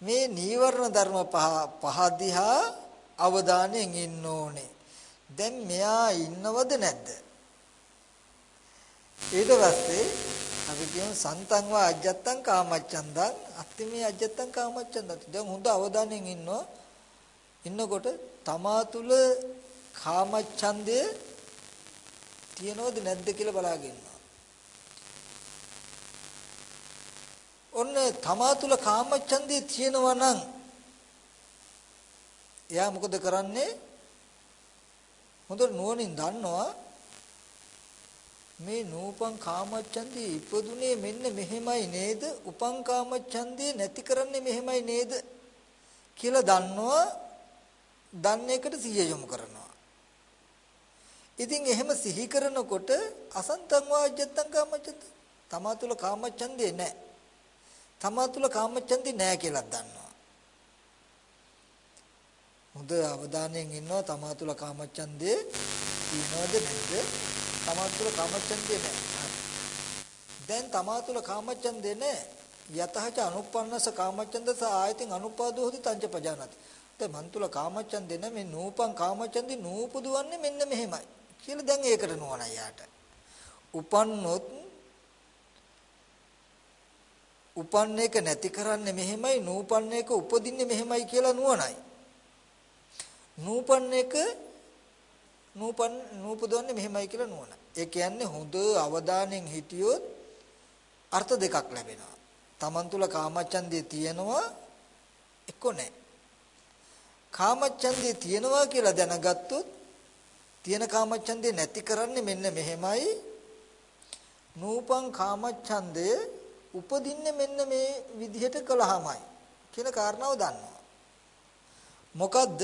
මේ නීවරණ ධර්ම පහ පහ දිහා අවධානයෙන් ඉන්න ඕනේ. දැන් මෙයා ඉන්නවද නැද්ද? ඊට පස්සේ අපි කියමු සන්තං වා අජත්තං කාමච්ඡන්දං අත්තිමේ අජත්තං කාමච්ඡන්දං දැන් හොඳ අවධානයෙන් ඉන්නවා ඉන්නකොට තමා තුල කාමච්ඡන්දය තියෙනවද නැද්ද කියලා බලාගෙන ඔන්න තමා තුල කාමච්ඡන්දය තියෙනවා නම් එයා මොකද කරන්නේ හොඳට නුවණින් දන්නවා මේ නූපං කාමච්ඡන්දේ ඉපදුනේ මෙන්න මෙහෙමයි නේද? උපං කාමච්ඡන්දේ නැති කරන්නේ මෙහෙමයි නේද? කියලා දන්නවා. දන්න එකට සිහිය යොමු කරනවා. ඉතින් එහෙම සිහි කරනකොට අසන්තං වාජ්ජත්තං කාමච්ඡන්ද තමා තුල කාමච්ඡන්දේ නැහැ. තමා තුල කාමච්ඡන්දේ නැහැ කියලා දන්නවා. හොඳ අවධානයෙන් ඉන්නවා තමා තුල කාමච්ඡන්දේ තියෙනවද නැද්ද? තමා තුළ කාමච්ඡන්දේ නැහැ. දැන් තමා තුළ කාමච්ඡන්දේ නැහැ. යතහච අනුප්පන්නස කාමච්ඡන්දස ආයතින් අනුපාදෝ හොති තංච පජානති. දැන් මන් තුළ කාමච්ඡන්දේ නැහැ. මේ නූපං කාමච්ඡන්දේ නූපදුවන්නේ මෙන්න මෙහෙමයි. කියලා දැන් ඒකට නෝනයි යාට. උපන්නොත් උපන්න එක නැති කරන්නේ මෙහෙමයි නූපන්න එක උපදින්නේ මෙහෙමයි කියලා නුවණයි. නූපන්න එක නූපන් නූපදවන්නේ මෙහෙමයි කියලා නුවණ. ඒ කියන්නේ හොඳ අවධානයෙන් හිටියොත් අර්ථ දෙකක් ලැබෙනවා. Taman තුල කාමච්ඡන්දේ තියෙනවා එක්ක නැහැ. කාමච්ඡන්දේ තියෙනවා කියලා දැනගත්තොත් තියෙන කාමච්ඡන්දේ නැති කරන්නේ මෙන්න මෙහෙමයි. නූපං කාමච්ඡන්දය උපදින්නේ මෙන්න මේ විදිහට කළාමයි කියන කාරණාව දන්නවා. මොකද්ද?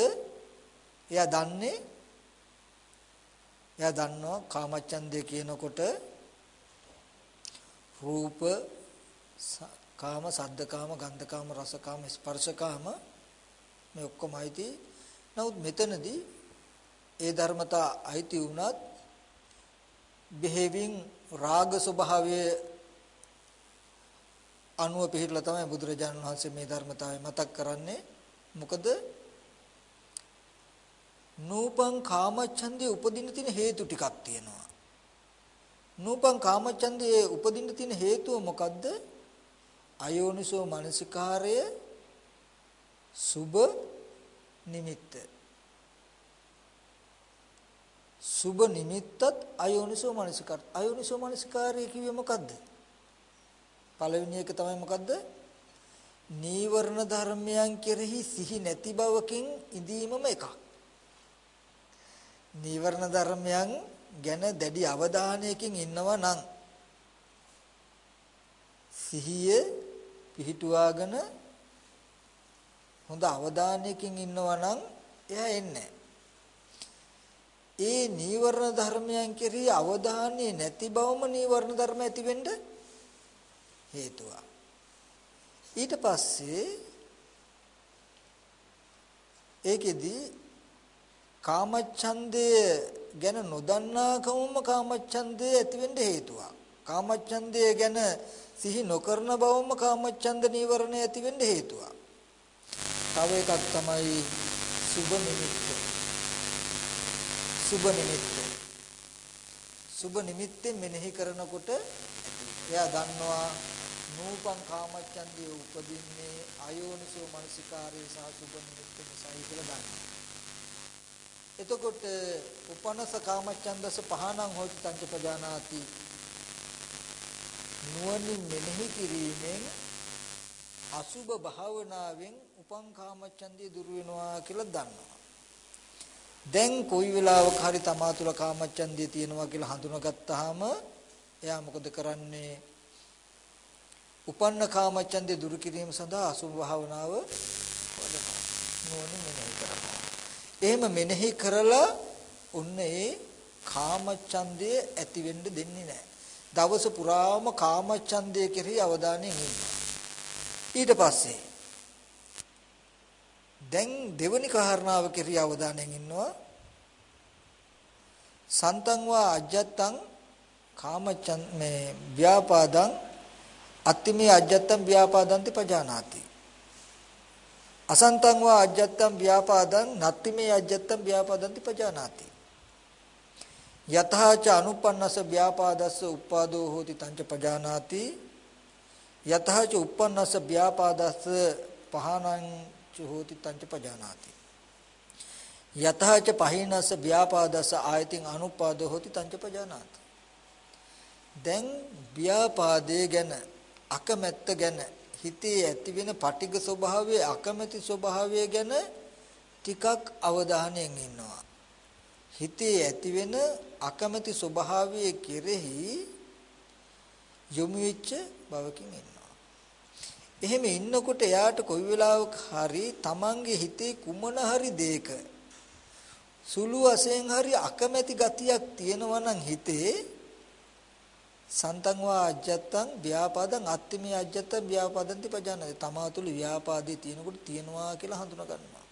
එයා දන්නේ එයා දන්නවා කාමච්ඡන්දය කියනකොට රූප කාම සද්දකාම ගන්ධකාම රසකාම ස්පර්ශකාම මේ ඔක්කොම අයිති. නමුත් මෙතනදී ඒ ධර්මතා අයිති වුණත් බෙහෙවින් රාග ස්වභාවය අනුව පිළිట్లా තමයි බුදුරජාණන් වහන්සේ මේ ධර්මතාවය මතක් කරන්නේ. මොකද නූපං කාමච්ඡන්දේ උපදින්න තියෙන හේතු ටිකක් තියෙනවා. නූපං කාමච්ඡන්දේ උපදින්න තියෙන හේතුව මොකද්ද? අයෝනිසෝ මනසිකාරය සුබ නිමිත්ත. සුබ නිමිත්තත් අයෝනිසෝ මනසිකාර. අයෝනිසෝ මනසිකාරය කිව්වේ මොකද්ද? පළවෙනි එක තමයි මොකද්ද? නීවරණ ධර්මයන් කෙරෙහි සිහි නැති බවකින් ඉඳීමම එකක්. නීවරණ ධර්මයන් ගැන දැඩි අවධානයකින් ඉන්නවා නම් සිහිය පිහිටුවාගෙන හොඳ අවධානයකින් ඉන්නවා නම් එයා එන්නේ ඒ නීවරණ ධර්මයන් කෙරෙහි අවධානය නැති බවම නීවරණ ධර්ම ඇති වෙන්න හේතුවක් ඊට පස්සේ ඒකෙදි කාමච්ඡන්දය ගැන නොදන්නාකමම කාමච්ඡන්දය ඇති වෙන්න හේතුවක්. කාමච්ඡන්දය ගැන සිහි නොකරන බවම කාමච්ඡන්ද නීවරණය ඇති වෙන්න හේතුවක්. තව එකක් තමයි සුබ නිමිත්ත. සුබ නිමිත්ත. සුබ නිමිත්තෙන් මෙනෙහි කරනකොට එයා දන්නවා නූපං කාමච්ඡන්දේ උපදින්නේ අයෝනිසෝ මනසිකාරයේ සහ සුබ නිමිත්ත නිසායි කියලා දන්නවා. එතකොට උපනස කාමච්ඡන්දස පහනං හොති තංච පජානාති නුවණින් මෙනෙහි කිරීමෙන් අසුබ භාවනාවෙන් උපං කාමච්ඡන්දිය දුර වෙනවා කියලා දන්නවා. දැන් කොයි වෙලාවක හරි තමා තුළ කාමච්ඡන්දිය තියෙනවා කියලා හඳුනාගත්තාම එයා මොකද කරන්නේ? උපන්න කාමච්ඡන්දිය දුරු කිරීම සඳහා අසුබ භාවනාව වඩනවා. නුවණින් මෙනෙහි කරනවා. එහෙම මෙනෙහි කරලා ඔන්න ඒ කාමච්ඡන්දය ඇති වෙන්න දෙන්නේ නැහැ. දවස පුරාම කාමච්ඡන්දය කෙරෙහි අවධානයෙන් ඉන්නවා. ඊට පස්සේ දැන් දෙවනි කාරණාව කෙරෙහි අවධානයෙන් ඉන්නවා. සන්තං වා අජත්තං කාමච්ඡන් මේ ව්‍යාපාදං අත්තිමේ අජත්තං ව්‍යාපාදන්ති පජානාති. අසන්තං වා අජ්ජත්තං ව්‍යාපාදං නත්ති මේ අජ්ජත්තං ව්‍යාපාදಂತಿ පජානාති. යතහාච අනුපන්නස ව්‍යාපාදස්ස උප්පාදෝ හෝති තංච පජානාති. යතහාච උප්පන්නස ව්‍යාපාදස්ස පහනං ච හෝති තංච පජානාති. යතහාච පහිනස ව්‍යාපාදස්ස ආයතින් අනුපාදෝ හෝති තංච පජානාති. දැන් ව්‍යාපාදයේ ගැන අකමැත්ත ගැන හිතේ ඇතිවෙන පටිඝ ස්වභාවයේ අකමැති ස්වභාවය ගැන ටිකක් අවධානයෙන් ඉන්නවා හිතේ ඇතිවෙන අකමැති ස්වභාවයේ කෙරෙහි යොමු වෙච්ච බවකින් ඉන්නවා. එහෙම ඉන්නකොට එයාට කොයි වෙලාවක හරි තමන්ගේ හිතේ කුමන හරි දෙයක සුළු වශයෙන් හරි අකමැති ගතියක් තියෙනවා නම් හිතේ සන්තං වා අජ්ජත්තං ව්‍යාපාදං අත්තිමේ අජ්ජත්තං ව්‍යාපාදන්ති පජානති තමා තුළ ව්‍යාපාදේ තියෙනකොට තියෙනවා කියලා හඳුනා ගන්නවා.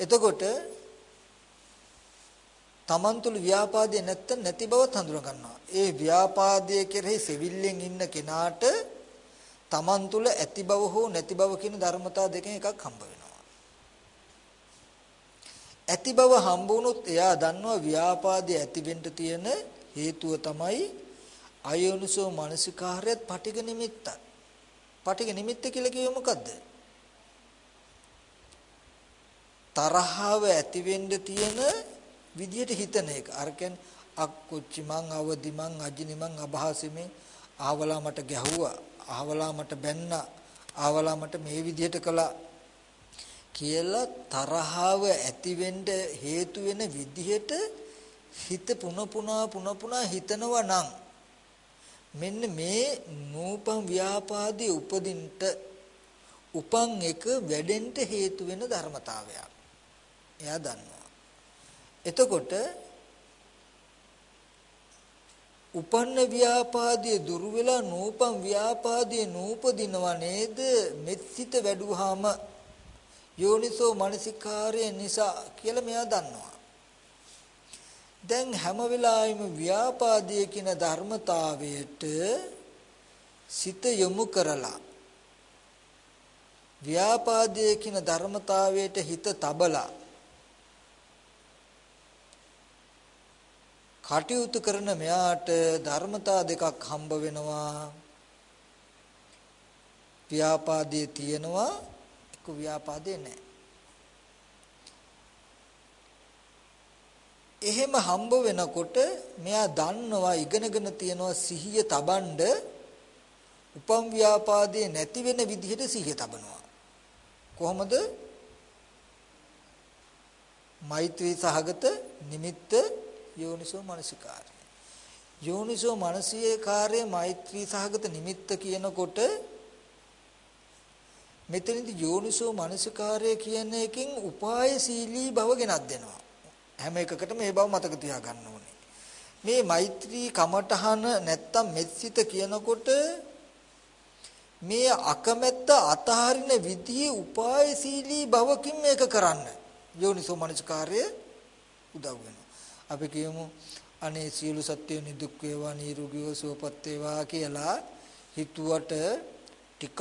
එතකොට තමන් තුළ ව්‍යාපාදේ නැත්තම් නැති බවත් හඳුනා ගන්නවා. ඒ ව්‍යාපාදයේ කෙරෙහි සෙවිල්ලෙන් ඉන්න කෙනාට තමන් තුළ ඇති බව හෝ නැති බව කියන ධර්මතා දෙකෙන් එකක් හම්බ වෙනවා. ඇති බව හම්බ වුණොත් එයා දන්නවා ව්‍යාපාදයේ ඇති වෙන්න තියෙන හේතුව තමයි අයෝනිසෝ මානසිකාර්යත් පටිඝ නිමිත්තත්. පටිඝ නිමිත්ත කියලා කිව්වෙ මොකද්ද? තරහව ඇති වෙන්න තියෙන විදියට හිතන එක. අර කියන්නේ අක්කොච්චි මං අවදි මං අජිනි මං අභාසෙමේ ආවලා මට ගැහුවා. ආවලා මට බැන්නා. ආවලා මට මේ විදියට කළා කියලා තරහව ඇති වෙන්න හේතු වෙන විදිහට හිත පුන පුනා පුන පුනා හිතනවා නම් මෙන්න මේ නූපම් ව්‍යාපාදී උපදින්ට උපන් එක වැඩෙන්න හේතු වෙන ධර්මතාවයක්. එයා දන්නවා. එතකොට උපන්න ව්‍යාපාදයේ දුරු වෙලා නූපම් ව්‍යාපාදයේ නූපදිනවා නේද මෙත්සිත වැඩුවාම යෝනිසෝ මනසිකාරය නිසා කියලා මෙයා දන්නවා දැන් හැම වෙලාවෙම ව්‍යාපාදයේ කියන ධර්මතාවයට සිත යොමු කරලා ව්‍යාපාදයේ කියන ධර්මතාවයට හිත තබලා කටයුතු කරන මෙයාට ධර්මතා දෙකක් හම්බ වෙනවා. ව්‍යාපාදයේ තියෙනවා එක ව්‍යාපාදේ නැහැ. එහෙම හම්බ වෙනකොට මෙයා දන්නවා ඉගෙනගෙන තියනවා සිහිය තබන්න උපම් ව්‍යාපාදේ නැති වෙන විදිහට සිහිය තබනවා කොහොමද මෛත්‍රී සහගත නිමිත්ත යෝනිසෝ මනසිකාරය. යෝනිසෝ මනසිකාරය මෛත්‍රී සහගත නිමිත්ත කියනකොට මෙතනදී යෝනිසෝ මනසිකාරය කියන එකෙන් උපායශීලී බව ගෙනත් දෙනවා. හැම එකකටම මේ බව මතක තියාගන්න ඕනේ. මේ මෛත්‍රී කමඨහන නැත්තම් මෙත්සිත කියනකොට මේ අකමැත්ත අතහරින විදිහේ උපායශීලී බවකින් මේක කරන්න යෝනිසෝ මනසිකාරය උදව් වෙනවා. අපි කියමු අනේ සියලු සත්ත්වයන් නිදුක් වේවා නිරෝගීව සුවපත් වේවා කියලා හිතුවට ටිකක්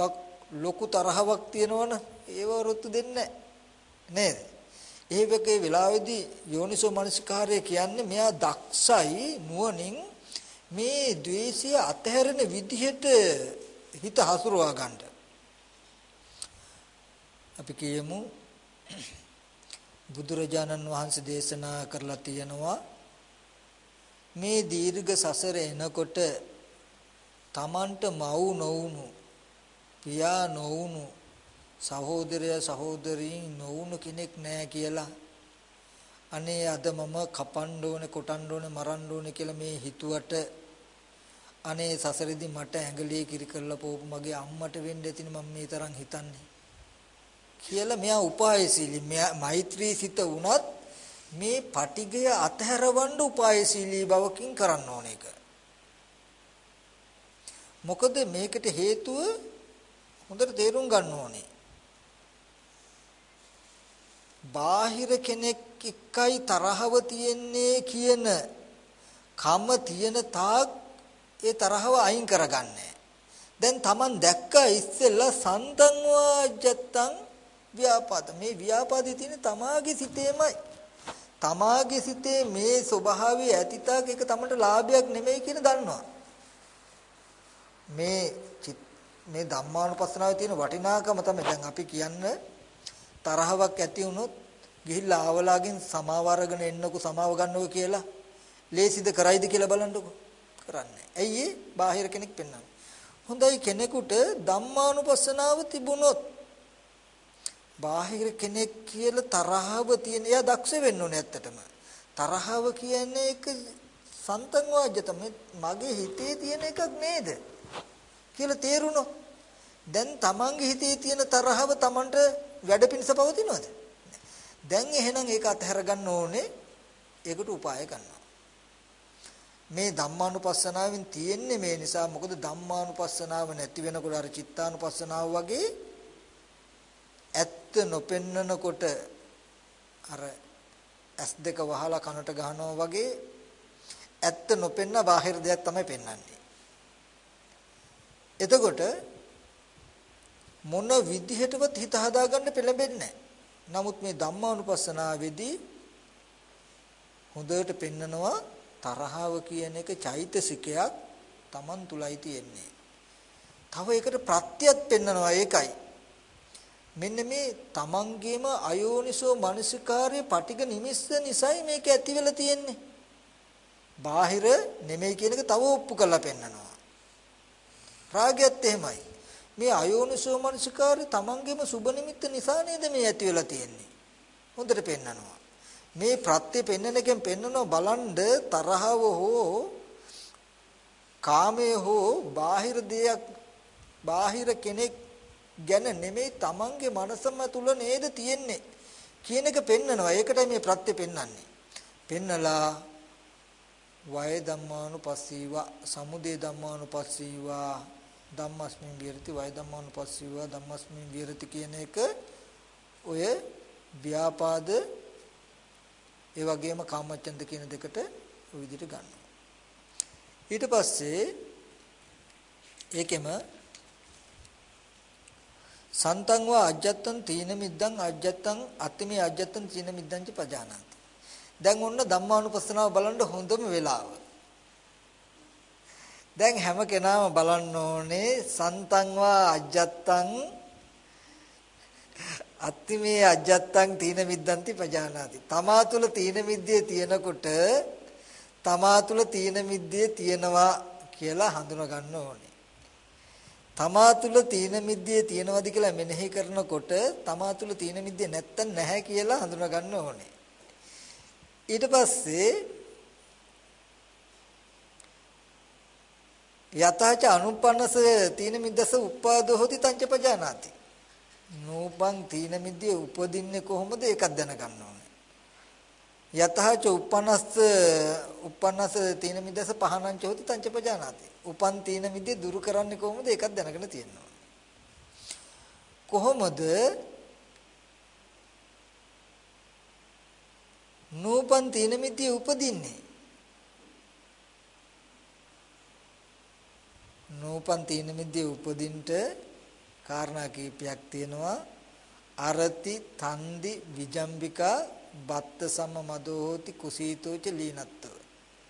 ලොකු තරහවක් තියෙනවනේ ඒව රොත්තු දෙන්නේ නේද? ඒ වගේ වෙලාවේදී යෝනිසෝ මනසිකාරය කියන්නේ මෙයා දක්ෂයි නුවණින් මේ द्वේෂය අතහැරෙන විදිහට හිත හසුරවා ගන්න. අපි කියමු බුදුරජාණන් වහන්සේ දේශනා කරලා තියෙනවා මේ දීර්ඝ සසර එනකොට තමන්ට මව් නොවුණු පියා නොවුණු සහෝදරය සහෝදරීන් නොවුණු කෙනෙක් නැහැ කියලා අනේ අද මම කපන්න ඕනේ කොටන්න ඕනේ මරන්න ඕනේ කියලා මේ හිතුවට අනේ සසරෙදි මට ඇඟලේ කිරි කරලා පොපු මගේ අම්මට වෙන්න ඇතිනේ මම මේ තරම් හිතන්නේ කියලා මෙයා උපායශීලී මෙයා මෛත්‍රී සිත වුණත් මේ පටිගය අතහැරවන්න උපායශීලී බවකින් කරන්න ඕන එක. මොකද මේකට හේතුව හොඳට තේරුම් ගන්න ඕනේ. බාහිර කෙනෙක් එක්කයි තරහව තියෙන්නේ කියන කම තියෙන තාක් ඒ තරහව අයින් කරගන්නේ. දැන් Taman දැක්ක ඉස්සෙල්ලා සන්තං වාජත්තං ව්‍යාපාද. මේ ව්‍යාපාදේ තියෙන තමාගේ සිතේමයි. තමාගේ සිතේ මේ ස්වභාවය ඇතිතාවක ඒක තමන්ට ලාභයක් නෙමෙයි කියන දන්නවා. මේ මේ ධම්මානුපස්සනාවේ තියෙන වටිනාකම තමයි දැන් අපි කියන්නේ තරහවක් ඇති වුණොත් ගිහිල්ලා ආවලාගෙන් සමාව අරගෙන එන්නකෝ සමාව ගන්නකෝ කියලා ලේසිද කරයිද කියලා බලන්නකෝ කරන්නේ. ඇයි ඒ? බාහිර කෙනෙක් පෙන්වන්නේ. හොඳයි කෙනෙකුට ධම්මානුපස්සනාව තිබුණොත් බාහිර කෙනෙක් කියලා තරහව තියෙන එයා දක්ෂ වෙන්න ඕනේ ඇත්තටම. තරහව කියන්නේ එක සන්තන් වාජ්‍යත මගේ හිතේ තියෙන එකක් නේද කියලා තේරුණොත් දැන් තමන්ගේ හිතේ තියෙන තරහව තමන්ට වැඩ පිණිස පවතිනවද? දැන් එහෙනම් ඒක අතහැර ගන්න ඕනේ. ඒකට උපාය ගන්නවා. මේ ධම්මානුපස්සනාවෙන් තියෙන්නේ මේ නිසා මොකද ධම්මානුපස්සනාව නැති වෙනකොට අර චිත්තානුපස්සනාව වගේ ඇත්ත නොපෙන්නනකොට අර ඇස් දෙක වහලා කනට ගහනවා වගේ ඇත්ත නොපෙන්න බාහිර දෙයක් තමයි පෙන්වන්නේ. එතකොට මොන විදිහටවත් හිත හදාගන්න පෙළඹෙන්නේ නැහැ. නමුත් මේ ධම්මානුපස්සනාවේදී හොඳට පෙන්නනවා තරහව කියන එක චෛතසිකයක් Taman තුලයි තියෙන්නේ. තව ඒකට ප්‍රත්‍යත් පෙන්නනවා ඒකයි. මෙන්න මේ Tamanගේම අයෝනිසෝ මනසිකාර්ය පටික නිමිස්ස නිසයි මේක ඇති වෙලා තියෙන්නේ. බාහිර නෙමෙයි කියන එක තව ඔප්පු කරලා පෙන්නනවා. රාගයත් එහෙමයි. මේ අයෝනිසෝ මනසිකාරය තමන්ගේම සුබ නිමිත්ත නිසා නේද මේ ඇති වෙලා තියෙන්නේ. හොඳට පෙන්නනවා. මේ ප්‍රත්‍ය පෙන්නන එකෙන් පෙන්නනවා බලන්ඩ තරහව හෝ කාමයේ හෝ බාහිර දෙයක් බාහිර කෙනෙක් ගැන නෙමෙයි තමන්ගේ මනසම තුල නේද තියෙන්නේ කියන එක පෙන්නනවා. ඒකටයි මේ ප්‍රත්‍ය පෙන්වන්නේ. පෙන්නලා වය ධම්මානුපස්සීව සමුදය ධම්මානුපස්සීවා ධම්මස්මින් විරති වය ධම්මානුපස්සීවා ධම්මස්මින් විරති කියන එක ඔය ව්‍යාපාද ඒ වගේම කාමචන්ද කියන දෙකට ඔය විදිහට ගන්නවා ඊට පස්සේ ඒකෙම සන්තං වා අජ්ජත්තං තීන මිද්දං අජ්ජත්තං අත්තිමේ අජ්ජත්තං තීන මිද්දං ච පජානාති දැන් ඔන්න ධම්මානුපස්සනාව බලන්න හොඳම වෙලාව. දැන් හැම කෙනාම බලන්න ඕනේ සන්තංවා අජ්ජත්තං අත්තිමේ අජ්ජත්තං තීන මිද්දන්ති පජානාති. තමා තුල තීන මිද්දේ තියෙනකොට තමා තුල තීන මිද්දේ තියෙනවා කියලා හඳුනා ගන්න ඕනේ. තමා තුල තීන මිද්දේ තියෙනවද කියලා මෙනෙහි කරනකොට තමා තුල තීන මිද්දේ නැත්තම් නැහැ කියලා හඳුනා ගන්න ඕනේ. ඊට පස්සේ යතච අනුපන්නස තීන මිද්දස උපාදෝ හොති තංච පජානාති. නූපං තීන මිද්දේ උපදින්නේ කොහොමද? ඒකක් දැනගන්න ඕනේ. යතච උපන්නස උපන්නස තීන මිද්දස පහනංච හොති තංච පජානාති. උපන් තීන මිද්දේ දුරු කරන්නේ කොහොමද? ඒකක් දැනගෙන තියෙනවා කොහොමද? නූපන් තීන මිද්දේ උපදින්නේ? නූපන් තීන මිද්දේ උපදින්නට කාරණා කීපයක් තියෙනවා. අරති තන්දි විජම්බිකා බත්ත සම මදෝ හෝති කුසීතෝච ලීනත්තෝ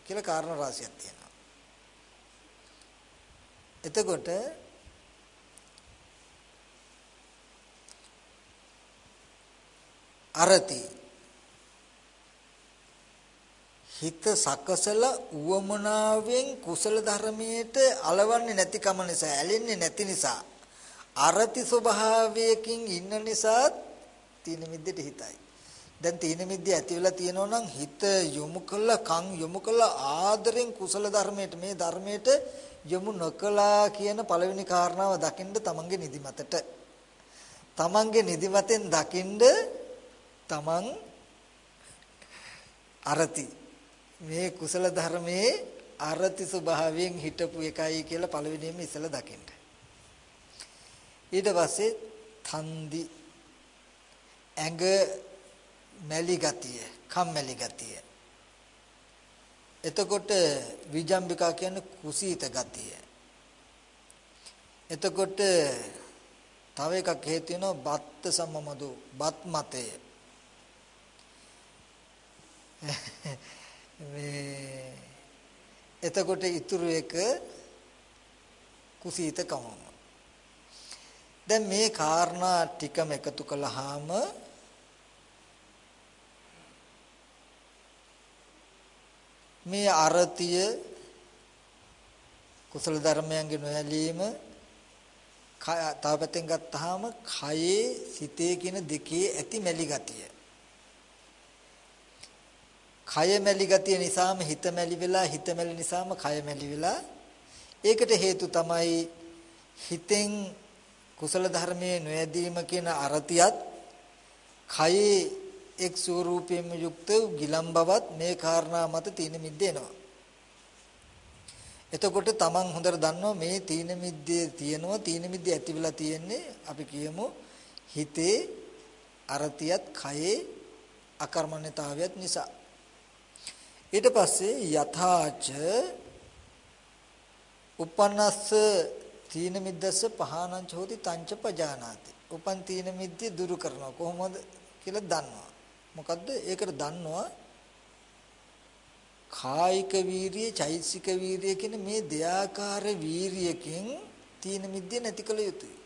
කියලා කාරණා රාශියක් තියෙනවා. එතකොට අරති හිත සකසලා උවමනාවෙන් කුසල ධර්මයට అలවන්නේ නැතිකම නිසා ඇලෙන්නේ නැති නිසා අරති ස්වභාවයකින් ඉන්න නිසා තීන මිද්දට හිතයි. දැන් තීන මිද්ද ඇති වෙලා තියෙනවා නම් හිත යොමු කළා කන් යොමු කළා ආදරෙන් කුසල ධර්මයට මේ ධර්මයට යොමු නොකලා කියන පළවෙනි කාරණාව දකින්න තමන්ගේ නිදිමතට තමන්ගේ නිදිමතෙන් දකින්න තමන් අරති මේ කුසල ධර්මයේ අරති ස්වභාවයෙන් හිටපු එකයි කියලා පළවෙනියෙන්ම ඉස්සලා දකින්න. ඊට පස්සේ තන්දි ඇඟ මැලි ගතිය, කම්මැලි ගතිය. එතකොට විජම්බිකා කියන්නේ කුසීත ගතිය. එතකොට තව එකක් හේතු වෙනවා බත්ත සමමදු බත් මතය මේ එතකොට ඉතුරු එක කුසීතකම දැන් මේ කාරණා ටිකම එකතු කළාම මේ අරතිය කුසල ධර්මයන්ගේ නොයැලීම තව පැත්තෙන් ගත්තාම කයේ සිතේ කියන දෙකේ ඇති මැලි ගතිය. කය මැලි ගතිය නිසාම හිත මැලි වෙලා හිත මැලි නිසාම කය මැලි වෙලා ඒකට හේතු තමයි හිතෙන් කුසල ධර්මයේ නොයැදීම කියන අරතියත් කයේ එක් ස්වරූපයෙන් යුක්ත ගිලම් බවත් මේ කාරණා මත තීන මිද්දේනවා. එතකොට තමන් හොඳට දන්නවා මේ තීන මිද්දේ තියෙනවා තීන මිද්දේ ඇති වෙලා තියෙන්නේ අපි කියමු හිතේ අරතියත් කයේ අකර්මණ්‍යතාවයත් නිසා. ඊට පස්සේ යථාච උපන්නස්ස තීන මිද්දස්ස පහනං චෝති තංච පජානාති. උපන් තීන මිද්දේ දුරු කරනවා කොහොමද කියලා දන්නවා. මොකද්ද? ඒකට දන්නවා කායික වීරිය, චෛසික වීරිය කියන මේ දෙයාකාර වීරියකින් තීන මිද්දේ නැති කළ යුතුයි.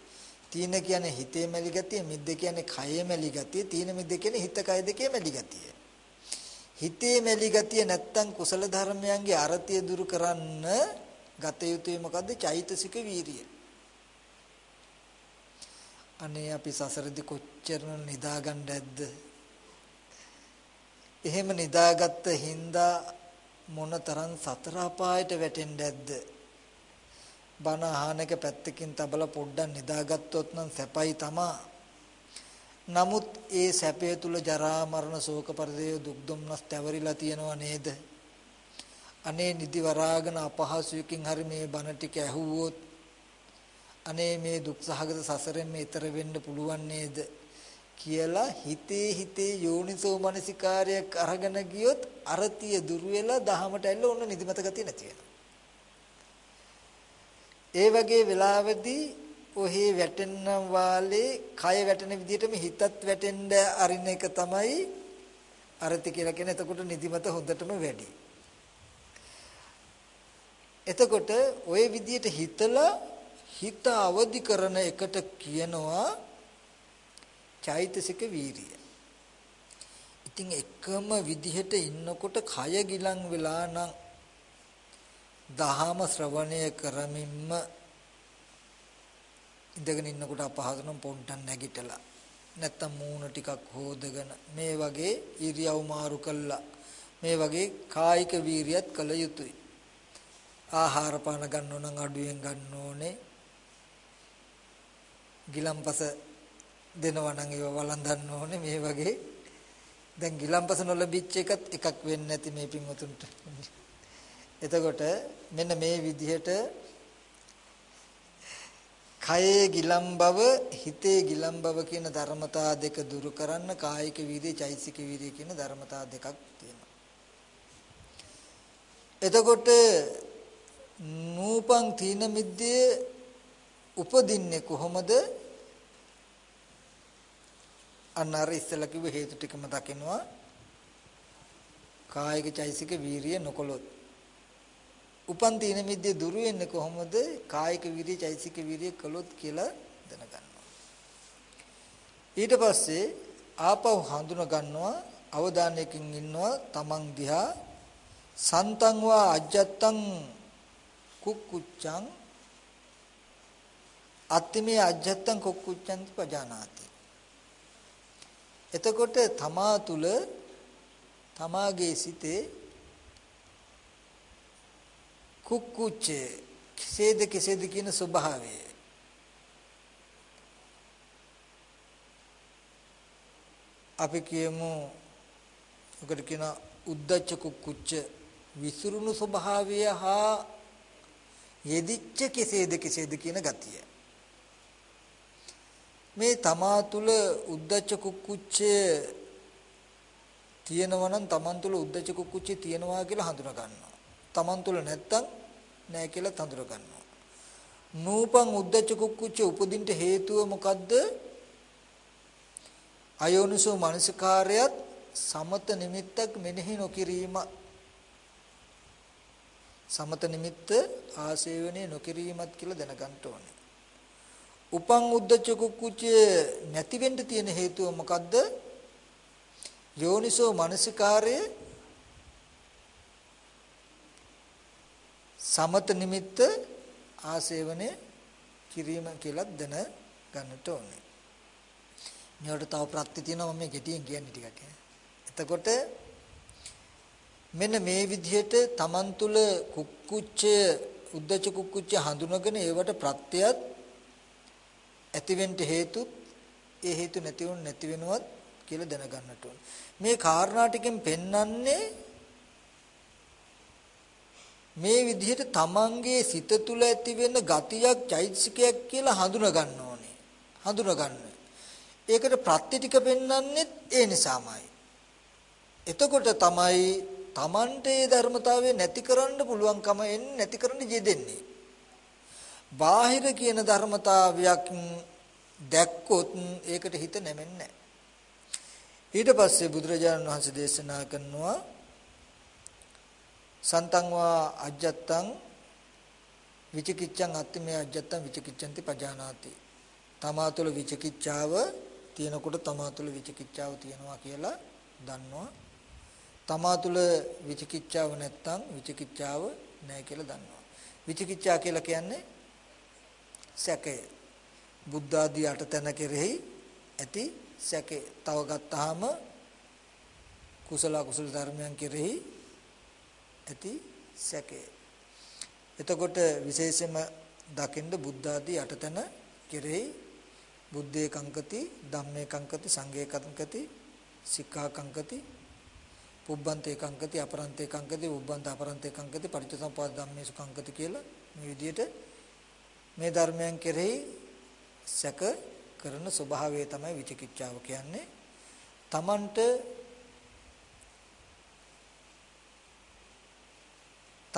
තීන කියන්නේ හිතේ මැලි ගතිය, මිද්ද කියන්නේ කයේ මැලි ගතිය, තීන මිද්ද කියන්නේ හිත කය දෙකේ මැලි ගතිය. හිතේ මැලි ගතිය නැත්තම් කුසල ධර්මයන්ගේ අරතිය දුරු කරන්න ගත යුතුයි මොකද්ද? චෛතසික වීරිය. අනේ අපි සසරදී කොච්චර නිදාගන්න ඇද්ද? එහෙම නිදාගත්ත හින්දා මොනතරම් සතර අපායට වැටෙන්න ඇද්ද? බණ අහන එක පැත්තකින් තබලා පොඩ්ඩක් නිදාගත්තොත් නම් සැපයි තමා. නමුත් ඒ සැපය තුල ජරා මරණ ශෝක පරිදේ දුක් දුම්නස් තැවරිලා තියෙනව නේද? අනේ නිදි වරාගෙන අපහසුයකින් හරි මේ බණ ටික ඇහුවොත් අනේ මේ දුක් සහගත සසරෙන් මේ ඈතර වෙන්න පුළුවන් නේද කියලා හිතේ හිතේ යෝනිසෝ මනසිකාරයක් අරගෙන ගියොත් අරතිය දුර වෙලා දහමට ඇල්ල ඔන්න නිදිමත ගතිය නැති වෙනවා. ඒ වගේ වෙලාවෙදී ඔහේ වැටෙන වාලේ කය වැටෙන විදිහටම හිතත් වැටෙන්න අරින එක තමයි අරති කියලා කියන. එතකොට නිදිමත හොඳටම වැඩි. එතකොට ওই විදිහට හිතලා හිත අවදි කරන එකට කියනවා චෛතසික වීරිය. ඉතින් එකම විදිහට ඉන්නකොට කය ගිලන් වෙලා නම් දහම ශ්‍රවණය කරමින්ම ඉඳගෙන ඉන්නකොට අපහසු නම් පොඩ්ඩක් නැගිටලා නැත්තම් මූණ ටිකක් හොදගෙන මේ වගේ ඉරියව් මාරු කළා මේ වගේ කායික වීරියත් කළ යුතුයි ආහාර පාන ගන්න ඕන නම් අඩුවෙන් ගන්න ඕනේ. ගිලම්පස දෙනවා නම් ඒව වළඳන්න ඕනේ මේ වගේ. දැන් ගිලම්පස නොලැබිච්ච එකත් එකක් වෙන්නේ නැති මේ පින්වතුන්ට. එතකොට මෙන්න මේ විදිහට කයේ ගිලම් බව හිතේ ගිලම් බව කියන ධර්මතා දෙක දුරු කරන්න කායික වීර්ය චෛසික වීර්ය කියන ධර්මතා දෙකක් තියෙනවා. එතකොට නූපං තීන මිද්දේ උපදින්නේ කොහොමද? අන්න අර ඉස්සලා කිව්ව හේතු ටිකම දකිනවා. කායික චෛසික වීරිය නොකොලොත්. උපන් තීන මිද්දේ දුරු වෙන්නේ කොහොමද? කායික වීරිය චෛසික වීරිය කළොත් කියලා දැනගන්නවා. ඊට පස්සේ ආපහු හඳුන ගන්නවා අවධානයකින් ඉන්නවා තමන් දිහා සන්තං වා අජ්ජත්තං කුක්කුච්චං අත්තිමේ අජත්තං කුක්කුච්චං පජානාති එතකොට තමා තුල තමාගේ සිතේ කුක්කුච්චේ කෙසේද කෙසේද කියන ස්වභාවය අපි කියමු ඔකට කියන උද්දච්ච කුක්කුච්ච විසිරුණු ස්වභාවය හා යෙදිච්ච කෙසේද කෙසේද කියන ගතිය. මේ තමා තුල උද්දච්ච කුක්කුච්චය තියෙනවා නම් තමන් තුල උද්දච්ච කුක්කුච්චය තියෙනවා කියලා හඳුනා ගන්නවා. තමන් තුල නැත්තම් නැහැ කියලා හඳුනා ගන්නවා. නූපං උද්දච්ච කුක්කුච්ච උපදින්න හේතුව මොකද්ද? අයෝනිසෝ මනසිකාරයත් සමත නිමිත්තක් මෙනෙහි නොකිරීම සමත නිමිත්ත ආසේවනේ නොකිරීමත් කියලා දැනගන්න ඕනේ. උපං උද්දච්ච කුක්කුච්ච නැති වෙන්න තියෙන හේතුව මොකද්ද? යෝනිසෝ මනසිකාරයේ සමත නිමිත්ත ආසේවනේ කිරීම කියලා දැන ගන්නට ඕනේ. මේවට තව ප්‍රත්‍ය තියෙනවා මම ගෙටියෙන් කියන්නේ ටිකක්. එතකොට මෙන්න මේ විදිහට Taman තුල කුක්කුච්චය උද්දච්ච කුක්කුච්ච හඳුනගෙන ඒවට ප්‍රත්‍යයත් ඇතිවෙන්න හේතුත් ඒ හේතු නැති වුණ නැති වෙනවත් කියලා දැනගන්නට ඕනේ. මේ කාරණා ටිකෙන් පෙන්වන්නේ මේ විදිහට තමන්ගේ සිත තුළ ඇති වෙන ගතියක් චෛතසිකයක් කියලා හඳුනා ගන්න ඕනේ. හඳුනා ගන්න. ඒකට ප්‍රත්‍ය ටික පෙන්වන්නේ ඒ නිසාමයි. එතකොට තමයි තමන්ට ඒ ධර්මතාවය නැති කරන්න පුළුවන්කම එන්නේ නැති කරන්න යෙදෙන්නේ. බාහිර කියන ධර්මතාවයක් දැක්කොත් ඒකට හිත නැමෙන්නේ ඊට පස්සේ බුදුරජාණන් වහන්සේ දේශනා කරනවා සන්තං වා අජ්ජත්තං විචිකිච්ඡං අත්තිමේ අජ්ජත්තං විචිකිච්ඡanti පජානාති. තමා තුළ විචිකිච්ඡාව තියෙනකොට තමා තුළ විචිකිච්ඡාව තියෙනවා කියලා දන්නවා. තමා තුළ විචිකිච්ඡාව නැත්තම් විචිකිච්ඡාව නැහැ කියලා දන්නවා. විචිකිච්ඡා කියලා කියන්නේ සැකය. බුද්ධ ආදී අටතන කෙරෙහි ඇති සැකේ තව ගත්තාම කුසල කුසල ධර්මයන් කෙරෙහි ඇති සැකේ එතකොට විශේෂයෙන්ම දකින්න බුද්ධ ආදී අටතන කෙරෙහි බුද්ධේ කංකති ධම්මේ කංකති සංඝේ කංකති සික්ඛා කංකති පුබ්බන්තේ කංකති අපරන්තේ කංකති උබ්බන්ත අපරන්තේ කංකති පටිච්චසමුප්පාද ධම්මේසු කංකති කියලා මේ විදිහට මේ ධර්මයන් කෙරෙහි සැක කරන ස්වභාවය තමයි විචිකිච්ඡාව කියන්නේ. Tamanට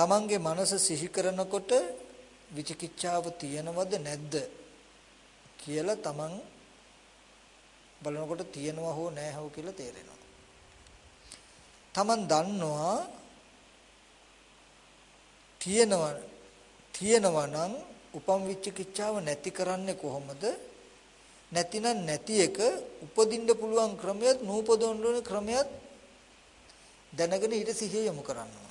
තමන්ගේ මනස සිහි කරනකොට විචිකිච්ඡාව තියෙනවද නැද්ද කියලා තමන් බලනකොට තියෙනවා හෝ නැහැ හෝ කියලා තේරෙනවා. තමන් දන්නවා තියෙනවා තියෙනවා නම් උපම් විචිකිච්ඡාව නැති කරන්නේ කොහොමද? නැතිනම් නැති එක උපදින්න පුළුවන් ක්‍රමයක් නූපදවන්න ඕන ක්‍රමයක් දැනගෙන ඊට සිහිය යොමු කරන්න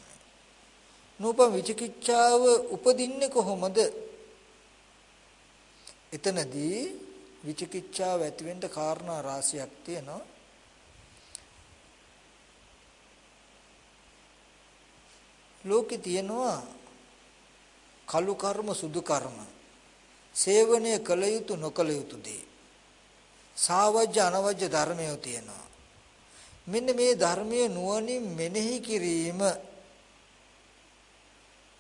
ඕනේ. නූපම් විචිකිච්ඡාව උපදින්නේ කොහොමද? එතනදී විචිකිච්ඡාව ඇතිවෙන්න කාරණා රාශියක් තියෙනවා. ලෝකේ තියෙනවා කලු කර්ම සුදු කර්ම සේවනය කළ යුතු නොකළ යුතු දේ සාවජ්‍ය අනවජ්‍ය ධර්මය තියෙනවා. මෙන්න මේ ධර්මයේ නුවණින් මෙනෙහි කිරීම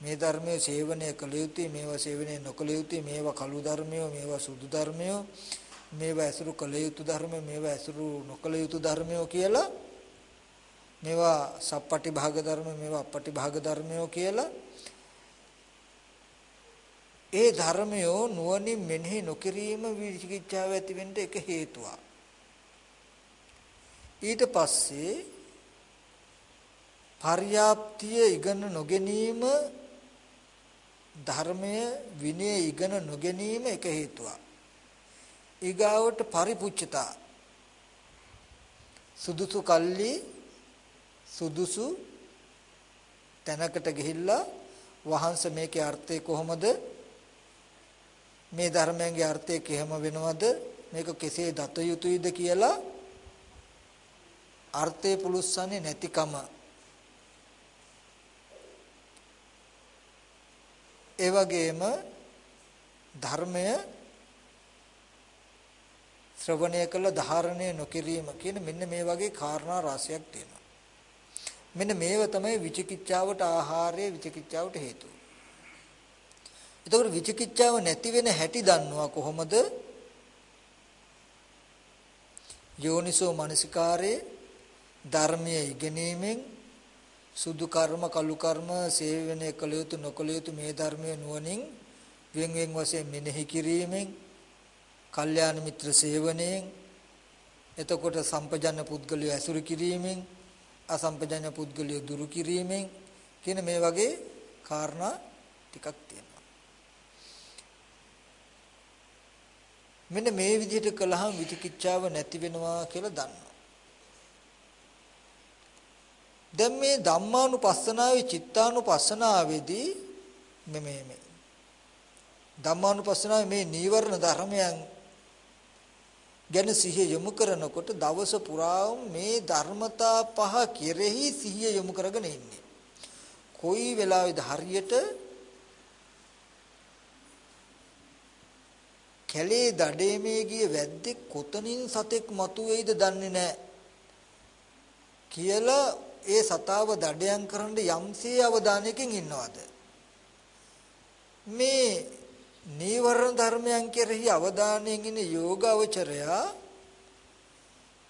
මේ ධර්මයේ සේවනය කළ යුතුයි මේවා සේවනය නොකළ යුතුයි මේවා කළු ධර්මය මේවා සුදු ධර්මය මේවා ඇසුරු කළ යුතු ධර්ම මේවා ඇසුරු නොකළ යුතු ධර්මය කියලා මේවා සප්පටි භාග ධර්ම මේවා අපටි භාග ධර්මය කියලා ඒ ධර්මය නුවණින් මෙනෙහි නොකිරීම විචිකිච්ඡාව ඇති වෙන්න එක හේතුවක්. ඊට පස්සේ පර්යාප්තිය ඉගෙන නොගැනීම ධර්මය විනය ඉගෙන නොගැනීම එක හේතුවක්. ඊගාවට පරිපුච්ඡතා සුදුසු කල්ලි සුදුසු තැනකට ගිහිල්ලා වහන්ස මේකේ අර්ථය කොහොමද? මේ ධර්මයන්ගේ අර්ථය කෙහෙම වෙනවද? මේක කෙසේ දත යුතුයද කියලා අර්ථය පුළුස්සන්නේ නැතිකම. ඒ වගේම ධර්මය ශ්‍රවණය කළ ධාරණය නොකිරීම කියන මෙන්න මේ වගේ කාරණා රාශියක් තියෙනවා. මෙන්න මේව තමයි විචිකිච්ඡාවට ආහාරය විචිකිච්ඡාවට හේතුව. එතකොට විචිකිච්ඡාව නැති වෙන හැටි දන්නවා කොහොමද? යෝනිසෝ මනසිකාරේ ධර්මයේ ඉගෙනීමෙන් සුදු කර්ම කළු කර්ම සේවනය කළ යුතු නොකළ යුතු මේ ධර්මයේ නුවණින් වෙන් වෙන් වශයෙන් මෙනෙහි කිරීමෙන් කල්යාණ මිත්‍ර සේවනයෙන් එතකොට සම්පජන්‍ය පුද්ගලයෝ ඇසුරු කිරීමෙන් අසම්පජන්‍ය පුද්ගලයෝ දුරු කිරීමෙන් කියන මේ වගේ කාරණා ටිකක් තියෙනවා. මෙන්න මේ විදිහට කළාම විචිකිච්ඡාව නැති වෙනවා කියලා දන්නවා. දැන් මේ ධම්මානුපස්සනාවේ චිත්තානුපස්සනාවේදී මේ මේ මේ ධම්මානුපස්සනාවේ මේ නීවරණ ධර්මයන් ගැන සිහිය යොමු කරනකොට දවස පුරාම මේ ධර්මතා පහ කෙරෙහි සිහිය යොමු කරගෙන ඉන්නේ. කොයි වෙලාවෙද හරියට කැලේ දඩේමේ ගිය වැද්දෙක් කොතනින් සතෙක් මතුවේයිද දන්නේ නැහැ කියලා ඒ සතාව දඩයන් කරන්න යම්සේ අවධානයකින් ඉන්නවද මේ නීවරණ ධර්මයන් කෙරෙහි අවධානයෙන් ඉන්න යෝගාවචරයා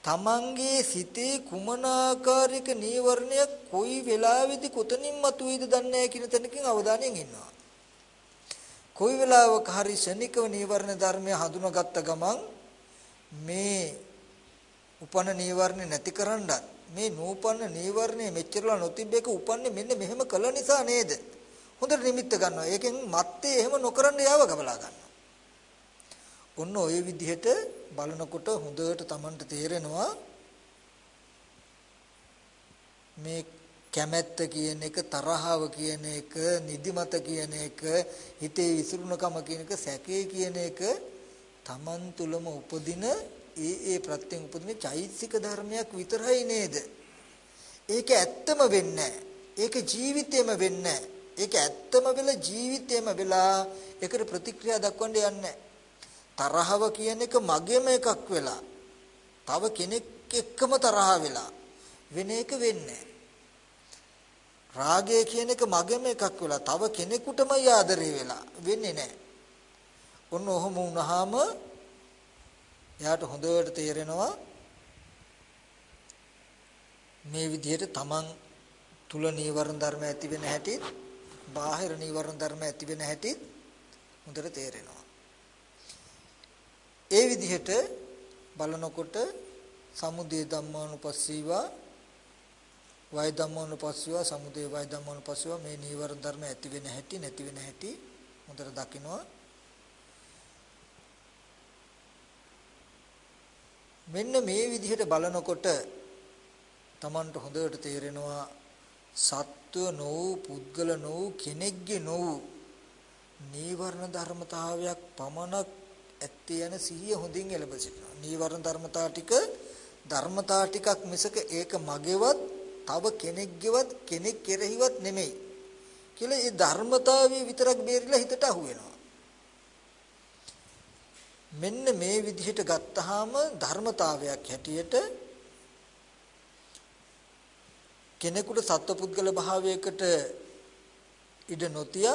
තමන්ගේ සිතේ කුමන ආකාරයක නීවරණයක් කොයි වෙලාවෙදි කොතනින් මතුවේද දන්නේ නැහැ කියන තැනකින් අවධානයෙන් ඉන්නවා. කොයි වෙලාවක හරි ශනිකව නීවරණ ධර්මය හඳුනාගත්ත ගමන් මේ උපන නීවරණ නැති කරන්නත් මේ නූපන්න නීවරණය මෙච්චරලා නොතිබ්බේක උපන්නේ මෙන්න මෙහෙම කළ නිසා නේද? හොඳට නිමිත්ත ගන්නවා. ඒකෙන් මත්තේ එහෙම නොකරන්න යාව ගබලා ගන්නවා. ඔන්න ওই විදිහට බලනකොට හොඳට Tamanට තේරෙනවා මේ කැමැත්ත කියන එක තරහව කියන එක නිදිමත කියන එක හිතේ විසිරුණකම කියන එක සැකේ කියන එක Taman තුලම උපදින ඒ ඒ ප්‍රත්‍යයෙන් උපදින චෛතසික ධර්මයක් විතරයි නේද? ඒක ඇත්තම වෙන්නේ ඒක ජීවිතේම වෙන්නේ ඒක ඇත්තම වෙලා ජීවිතේම වෙලා ඒකට ප්‍රතික්‍රියා දක්වන්න යන්නේ තරහව කියන එක මගේම එකක් වෙලා තව කෙනෙක් එක්කම තරහ වෙලා වෙන එක වෙන්නේ රාගය කියන එක මගේම එකක් වෙලා තව කෙනෙකුටමයි ආදරේ වෙලා වෙන්නේ නැහැ. ඔන්න ඔහොම වුණාම එයාට හොඳට තේරෙනවා මේ විදිහට තමන් තුල නීවරණ ධර්ම ඇති වෙන හැටි බාහිර නීවරණ ධර්ම ඇති වෙන හැටි හොඳට තේරෙනවා. ඒ විදිහට බලනකොට සමුදය ධම්මානුපස්සීවා වය ධම්මානුපස්සීවා සමුදය වය ධම්මානුපස්සීවා මේ නීවරණ ධර්ම ඇති වෙන හැටි නැති වෙන හැටි හොඳට දකිනවා. මෙන්න මේ විදිහට බලනකොට Tamanට හොඳට තේරෙනවා සත්ව නොවු පුද්ගල නොවු කෙනෙක්ගේ නොවු නීවරණ ධර්මතාවයක් පමණක් ඇත්තේ යන සිහිය හොඳින් එළඹ සිටිනවා. නීවරණ ධර්මතා ටික ධර්මතා ටිකක් මිසක ඒක මගේවත් තව කෙනෙක්ගේවත් කෙනෙක් කෙරෙහිවත් නෙමෙයි. කියලා ඒ ධර්මතාවයේ විතරක් බේරිලා හිතට අහු වෙනවා. මෙන්න මේ විදිහට ගත්තාම ධර්මතාවයක් හැටියට කෙනෙකුට සත්පුද්ගල භාවයකට ඉඩ නොතිය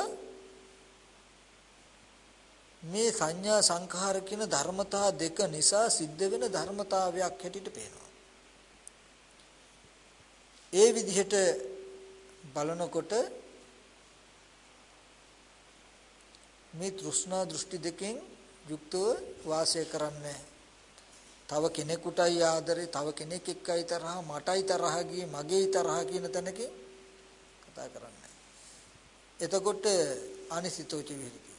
මේ සංඥා සංඛාර කියන ධර්මතා දෙක නිසා සිද්ධ වෙන ධර්මතාවයක් හැටියට පේනවා. ඒ විදිහට බලනකොට මේ තෘෂ්ණා දෘෂ්ටි දෙකෙන් යුක්තව වාසය කරන්නේ. තව කෙනෙකුටයි ආදරේ තව කෙනෙක් එක්කයි තරහ මටයි තරහ ගියේ මගේයි තරහ කියන තැනකින් කතා කරන්නේ. එතකොට අනිසිතෝච විහෙති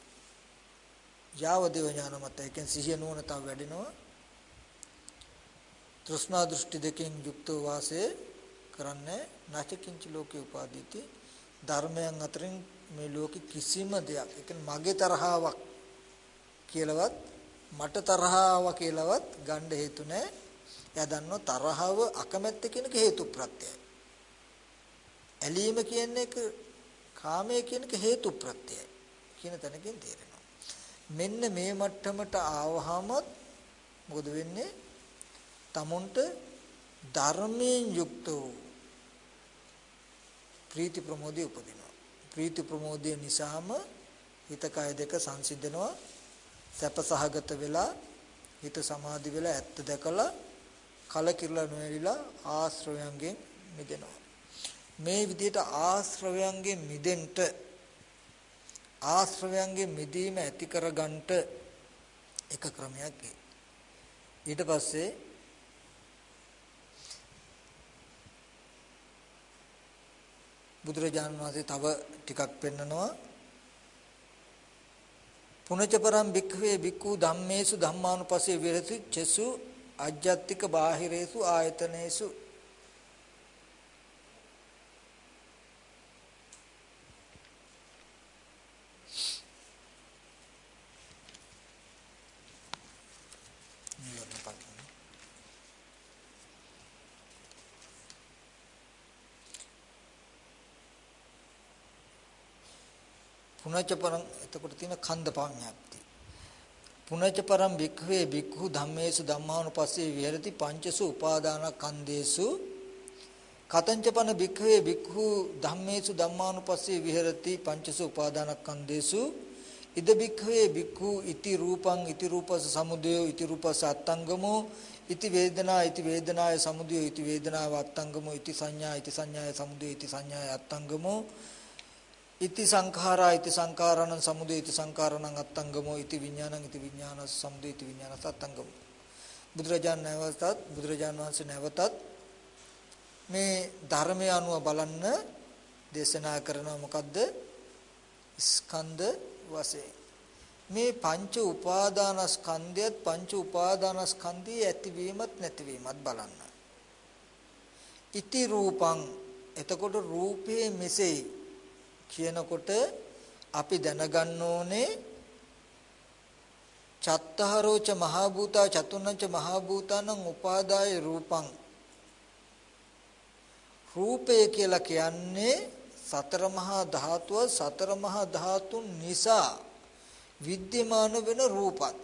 යාව දේව ඥානමත් එකෙන් සිහිය නුවණ තව වැඩෙනවා. තෘෂ්ණා දෘෂ්ටි දෙකෙන් යුක්තව වාසය කරන්නේ නැචකින්ච ලෝකේ උපාදීති. ධර්මයන් අතරින් මේ ලෝකෙ කිසිම දෙයක්. ඒ කියන්නේ මගේ තරහාවක් කියලාවත් මට තරහව කියලාවත් ගන්න හේතු නැහැ. එයා දන්නවා තරහව අකමැත්ත කියන එක හේතු ප්‍රත්‍යයයි. ඇලීම කියන එක කාමය කියන එක හේතු ප්‍රත්‍යයයි කියන තැනකින් තේරෙනවා. මෙන්න මේ මට්ටමට ආවහම මොකද වෙන්නේ? tamunට ධර්මයෙන් යුක්ත වූ ප්‍රීති ප්‍රමෝදය උපදිනවා. ප්‍රීති ප්‍රමෝදය නිසාම හිත කය දෙක සංසිඳනවා සැපසහගත වෙලා හිත සමාධි වෙලා ඇත්ත දැකලා කලකිරලා නොඇලිලා ආශ්‍රවයන්ගෙන් මිදෙනවා. මේ විදිහට ආශ්‍රවයන්ගෙන් මිදෙන්න ආශ්‍රවයන්ගේ මිදීම ඇති කරගන්නට එක ක්‍රමයක් ඊට පස්සේ බුදුරජාණන් වහන්සේ තව ටිකක් පෙන්නනවා. පුනච පරම් භික්ඛවේ භික්ඛු ධම්මේසු ධම්මානුපස්සේ විරති චසු අජ්ජත්තික බාහිරේසු ආයතනේසු පුනච පරං එතකොට තියෙන කන්ද පාඤ්ඤාප්ති පුනච පරම් භික්ඛවේ භික්ඛු ධම්මේසු ධම්මානුපස්සේ විහෙරති පංචසු උපාදාන කන්දේසු. කතංච පන භික්ඛවේ භික්ඛු ධම්මේසු ධම්මානුපස්සේ විහෙරති පංචසු උපාදාන කන්දේසු. ඉද භික්ඛවේ භික්ඛු ඉති රූපං ඉති රූපස සමුදයෝ ඉති රූපස අත්තංගමෝ. ඉති වේදනා ඉති වේදනාය සමුදයෝ ඉති වේදනාව අත්තංගමෝ. ඉති සංඥා ඉති සංඥාය සමුදයෝ ඉති සංඥාය අත්තංගමෝ. ඉති සංඛාරා ඉති සංඛාරණං සමුදය ඉති සංඛාරණං අත්තංගමෝ ඉති විඥානං ඉති විඥානස් සමුදය ඉති විඥානස් අත්තංගමෝ. බුදුරජාණන් නැවතත් බුදුරජාණන් වහන්සේ නැවතත් මේ ධර්මය අනුව බලන්න දේශනා කරනවා. මොකද්ද? ස්කන්ධ වශයෙන්. මේ පංච උපාදානස්කන්ධයත් පංච උපාදානස්කන්ධයේ ඇතිවීමත් නැතිවීමත් බලන්න. ඉති රූපං. එතකොට රූපේ මෙසේ කියනකොට අපි දැනගන්න ඕනේ චත්තහරෝච මහා භූතා චතුන්නංච මහා භූතානං උපාදාය රූපං. රූපය කියලා කියන්නේ සතර මහා ධාතුව සතර මහා ධාතුන් නිසා විද්‍යමාන වෙන රූපත්.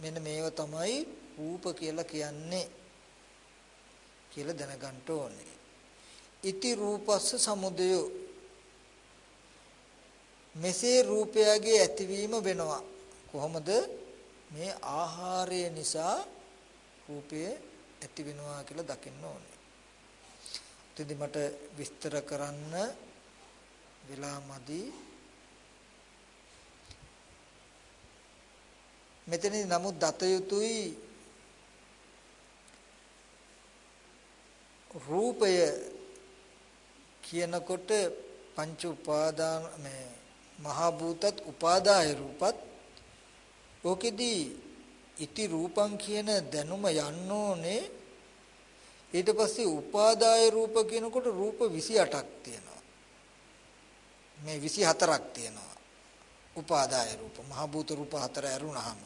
මෙන්න මේව තමයි රූප කියලා කියන්නේ කියලා දැනගන්න ඕනේ. ඉති රූපස්ස සමුදයෝ. මෙසේ රූපයගේ ඇතිවීම වෙනවා කොහොමද මේ ආහාරය නිසා රූපය ඇති වෙනවා කියලා දකින්න ඕනේ. ඉතින් මට විස්තර කරන්න වෙලා මදි. මෙතනදී නමුත් දත යුතුයි රූපය කියනකොට පංච උපාදාන මේ මහා භූතත් උපාදාය රූපත් ඕකෙදී ඉති රූපං කියන දැනුම යන්න ඕනේ. ඊට පස්සේ උපාදාය රූප කියනකොට රූප 28ක් තියෙනවා. මේ 24ක් තියෙනවා. උපාදාය රූප මහා භූත රූප හතර ඇරුණාම.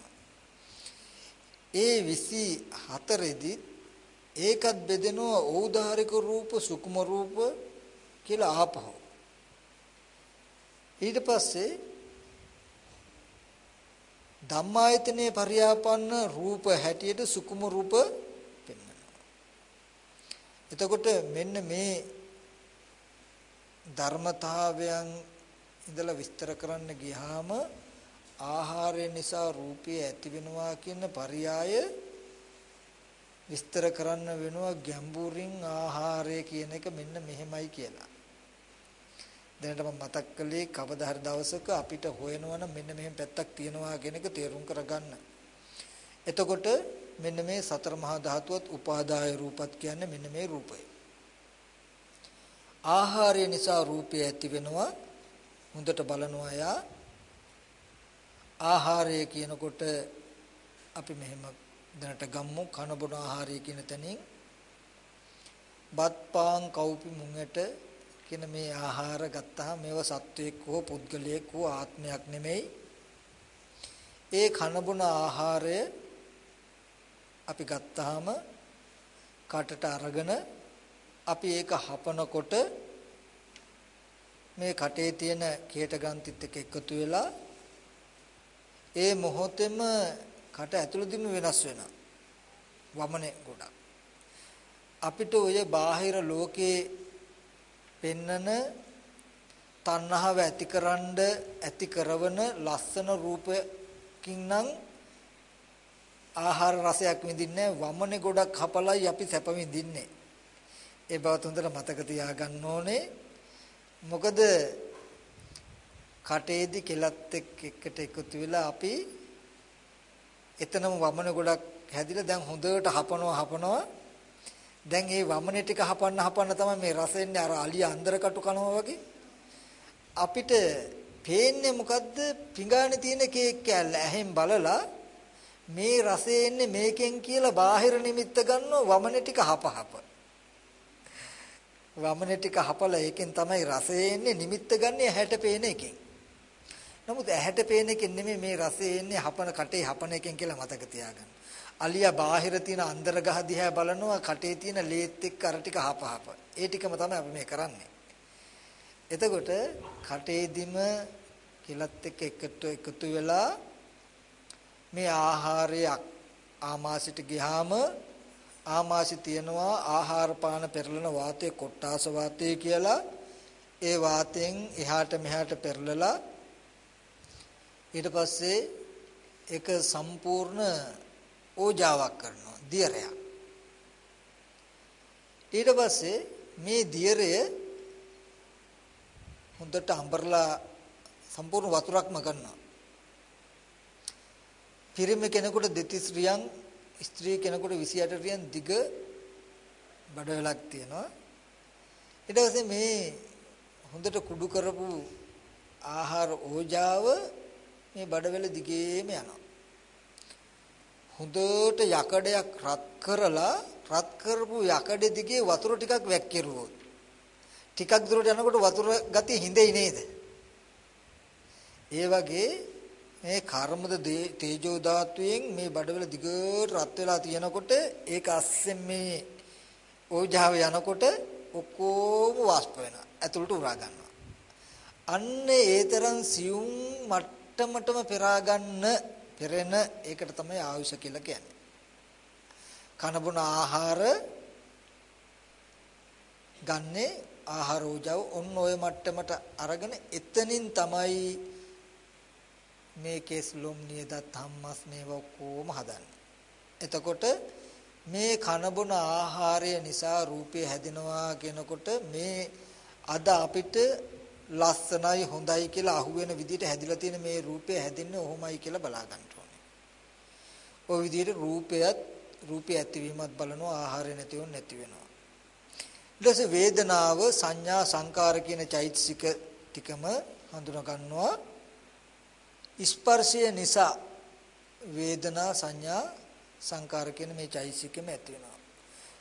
ඒ 24 ඒකත් බෙදෙනවා ඖදාරික රූප සුකුම රූප කියලා ආපහු. ඊට පස්සේ ධම්මායතනයේ පරියාපන්න රූප හැටියට සුකුම රූප පෙන්වනවා. එතකොට මෙන්න මේ ධර්මතාවයන් ඉඳලා විස්තර කරන්න ගියාම ආහාරය නිසා රූපය ඇති වෙනවා කියන පරයය විස්තර කරන්න වෙනවා ගැඹුරින් ආහාරය කියන එක මෙන්න මෙහෙමයි කියලා. දැනට මම මතක් කළේ කවදා හරි දවසක අපිට හොයනවනම් මෙන්න මෙහෙම පැත්තක් තියෙනවා කියන එක තේරුම් කරගන්න. එතකොට මෙන්න මේ සතර මහා ධාතුවත් උපාදාය රූපත් කියන්නේ මෙන්න මේ රූපය. ආහාරය නිසා රූපය ඇති වෙනවා. හොඳට බලනවා යා. ආහාරය කියනකොට අපි මෙහෙම දැනට ගම්මු කන බොන ආහාරය කියන තැනින් බත් පාන් කව්පි මුංගට කියන මේ ආහාර ගත්තාම මේව සත්වයක් හෝ පුද්ගලයෙක් හෝ ආත්මයක් නෙමෙයි. ඒ කනබුන ආහාරය අපි ගත්තාම කටට අරගෙන අපි ඒක හපනකොට මේ කටේ තියෙන කේට ගන්තිත් එක්ක එකතු වෙලා ඒ මොහොතේම කට ඇතුළතින්ම වෙනස් වෙනවා. වමනේ ගොඩක්. අපිට ඔය බාහිර ලෝකේ පෙන්නන තණ්හාව ඇතිකරනද ඇති කරවන ලස්සන රූපකින් නම් ආහාර රසයක් විඳින්නේ වමනේ ගොඩක් හපලයි අපි සැප විඳින්නේ. ඒ බව හොඳට මතක තියාගන්න ඕනේ. මොකද කටේදි කෙලත් එක්ක එකට එකතු වෙලා අපි එතනම වමන ගොඩක් හැදිලා දැන් හොඳට හපනවා හපනවා. දැන් මේ වමනේ ටික හපන්න හපන්න තමයි මේ රස එන්නේ අර අලිය අන්දර කටු කනවා වගේ. අපිට පේන්නේ මොකද්ද? පිඟානේ තියෙන කේක් කෑල්ල ඇහෙන් බලලා මේ රසය එන්නේ මේකෙන් කියලා බාහිර නිමිත්ත ගන්නව වමනේ ටික හපහප වමනේ ටික හපලා ඒකෙන් තමයි රසය එන්නේ නිමිත්ත ගන්න ඇහැට පේන එකෙන්. නමුත් ඇහැට පේන එකෙන් නෙමෙයි මේ රසය එන්නේ හපන කටේ හපන එකෙන් කියලා මතක තියාගන්න. අලියා බාහිර තියෙන අන්දර ගහ දිහා බලනවා කටේ තියෙන ලේත් එක්ක අර ටික හපහප. ඒ ටිකම තමයි අපි මේ කරන්නේ. එතකොට කටේදිම කිලත් එක්ක එකතු එකතු වෙලා මේ ආහාරයක් ආමාශයට ගියාම ආමාශය තියනවා ආහාර පාන පෙරලන වාතයේ කොට්ටාස වාතය කියලා ඒ වාතයෙන් එහාට මෙහාට පෙරලලා ඊට පස්සේ ඒක සම්පූර්ණ ඕජාවක් කරනවා දියරයක්. ඊට පස්සේ මේ දියරය හොඳට අඹරලා සම්පූර්ණ වතුරක්ම කරනවා පිරිමි කෙනෙකුට දෙතිස් රියන් ස්ත්‍රී කෙනෙකුට 28 රියන් දිග බඩවැලක් තියෙනවා. ඊට පස්සේ මේ හොඳට කුඩු කරපු ආහාර ඕජාව මේ බඩවැල දිගේම යනවා. හොඳට යකඩයක් රත් කරලා රත් කරපු යකඩ දිගේ වතුර ටිකක් වැක්කිරුවොත් ටිකක් දුරට යනකොට වතුර ගතිය හිඳෙයි නේද? ඒ වගේ මේ කර්මද තේජෝ ධාතුවෙන් මේ බඩවැල දිගට රත් වෙලා තියෙනකොට ඒක අස්සෙන් මේ ඕජාව යනකොට ඔක්කොම වාෂ්ප වෙනවා. ඇතුළට උරා ගන්නවා. අන්න ඒ තරම් සියුම් මට්ට මට්ටමටම පෙරා ගන්න පෙරෙන ඒකට තමයි ආයුෂ කියලා කියන්නේ. කනබුන ආහාර ගන්නේ ආහාර උජව ඔන්න ඔය මට්ටමට අරගෙන එතනින් තමයි මේ කේස් ලොම් නියදත් හම්මස් මේව ඔක්කොම හදන්නේ. එතකොට මේ කනබුන ආහාරය නිසා රූපය හැදෙනවා කියනකොට මේ අද අපිට ලස්සනයි හොඳයි කියලා අහුවෙන විදිහට හැදිලා තියෙන මේ රූපය හැදෙන්නේ ඔහොමයි කියලා බලා ගන්න ඕනේ. ওই විදිහට රූපයත් රූපය ඇතිවීමත් බලනවා ආහාරය නැතිව නැති වෙනවා. ඊට වේදනාව සංඥා සංකාර කියන චෛතසික ටිකම හඳුනා ගන්නවා. ස්පර්ශය නිසා වේදනා සංඥා සංකාර කියන මේ චෛතසිකෙම ඇති වෙනවා.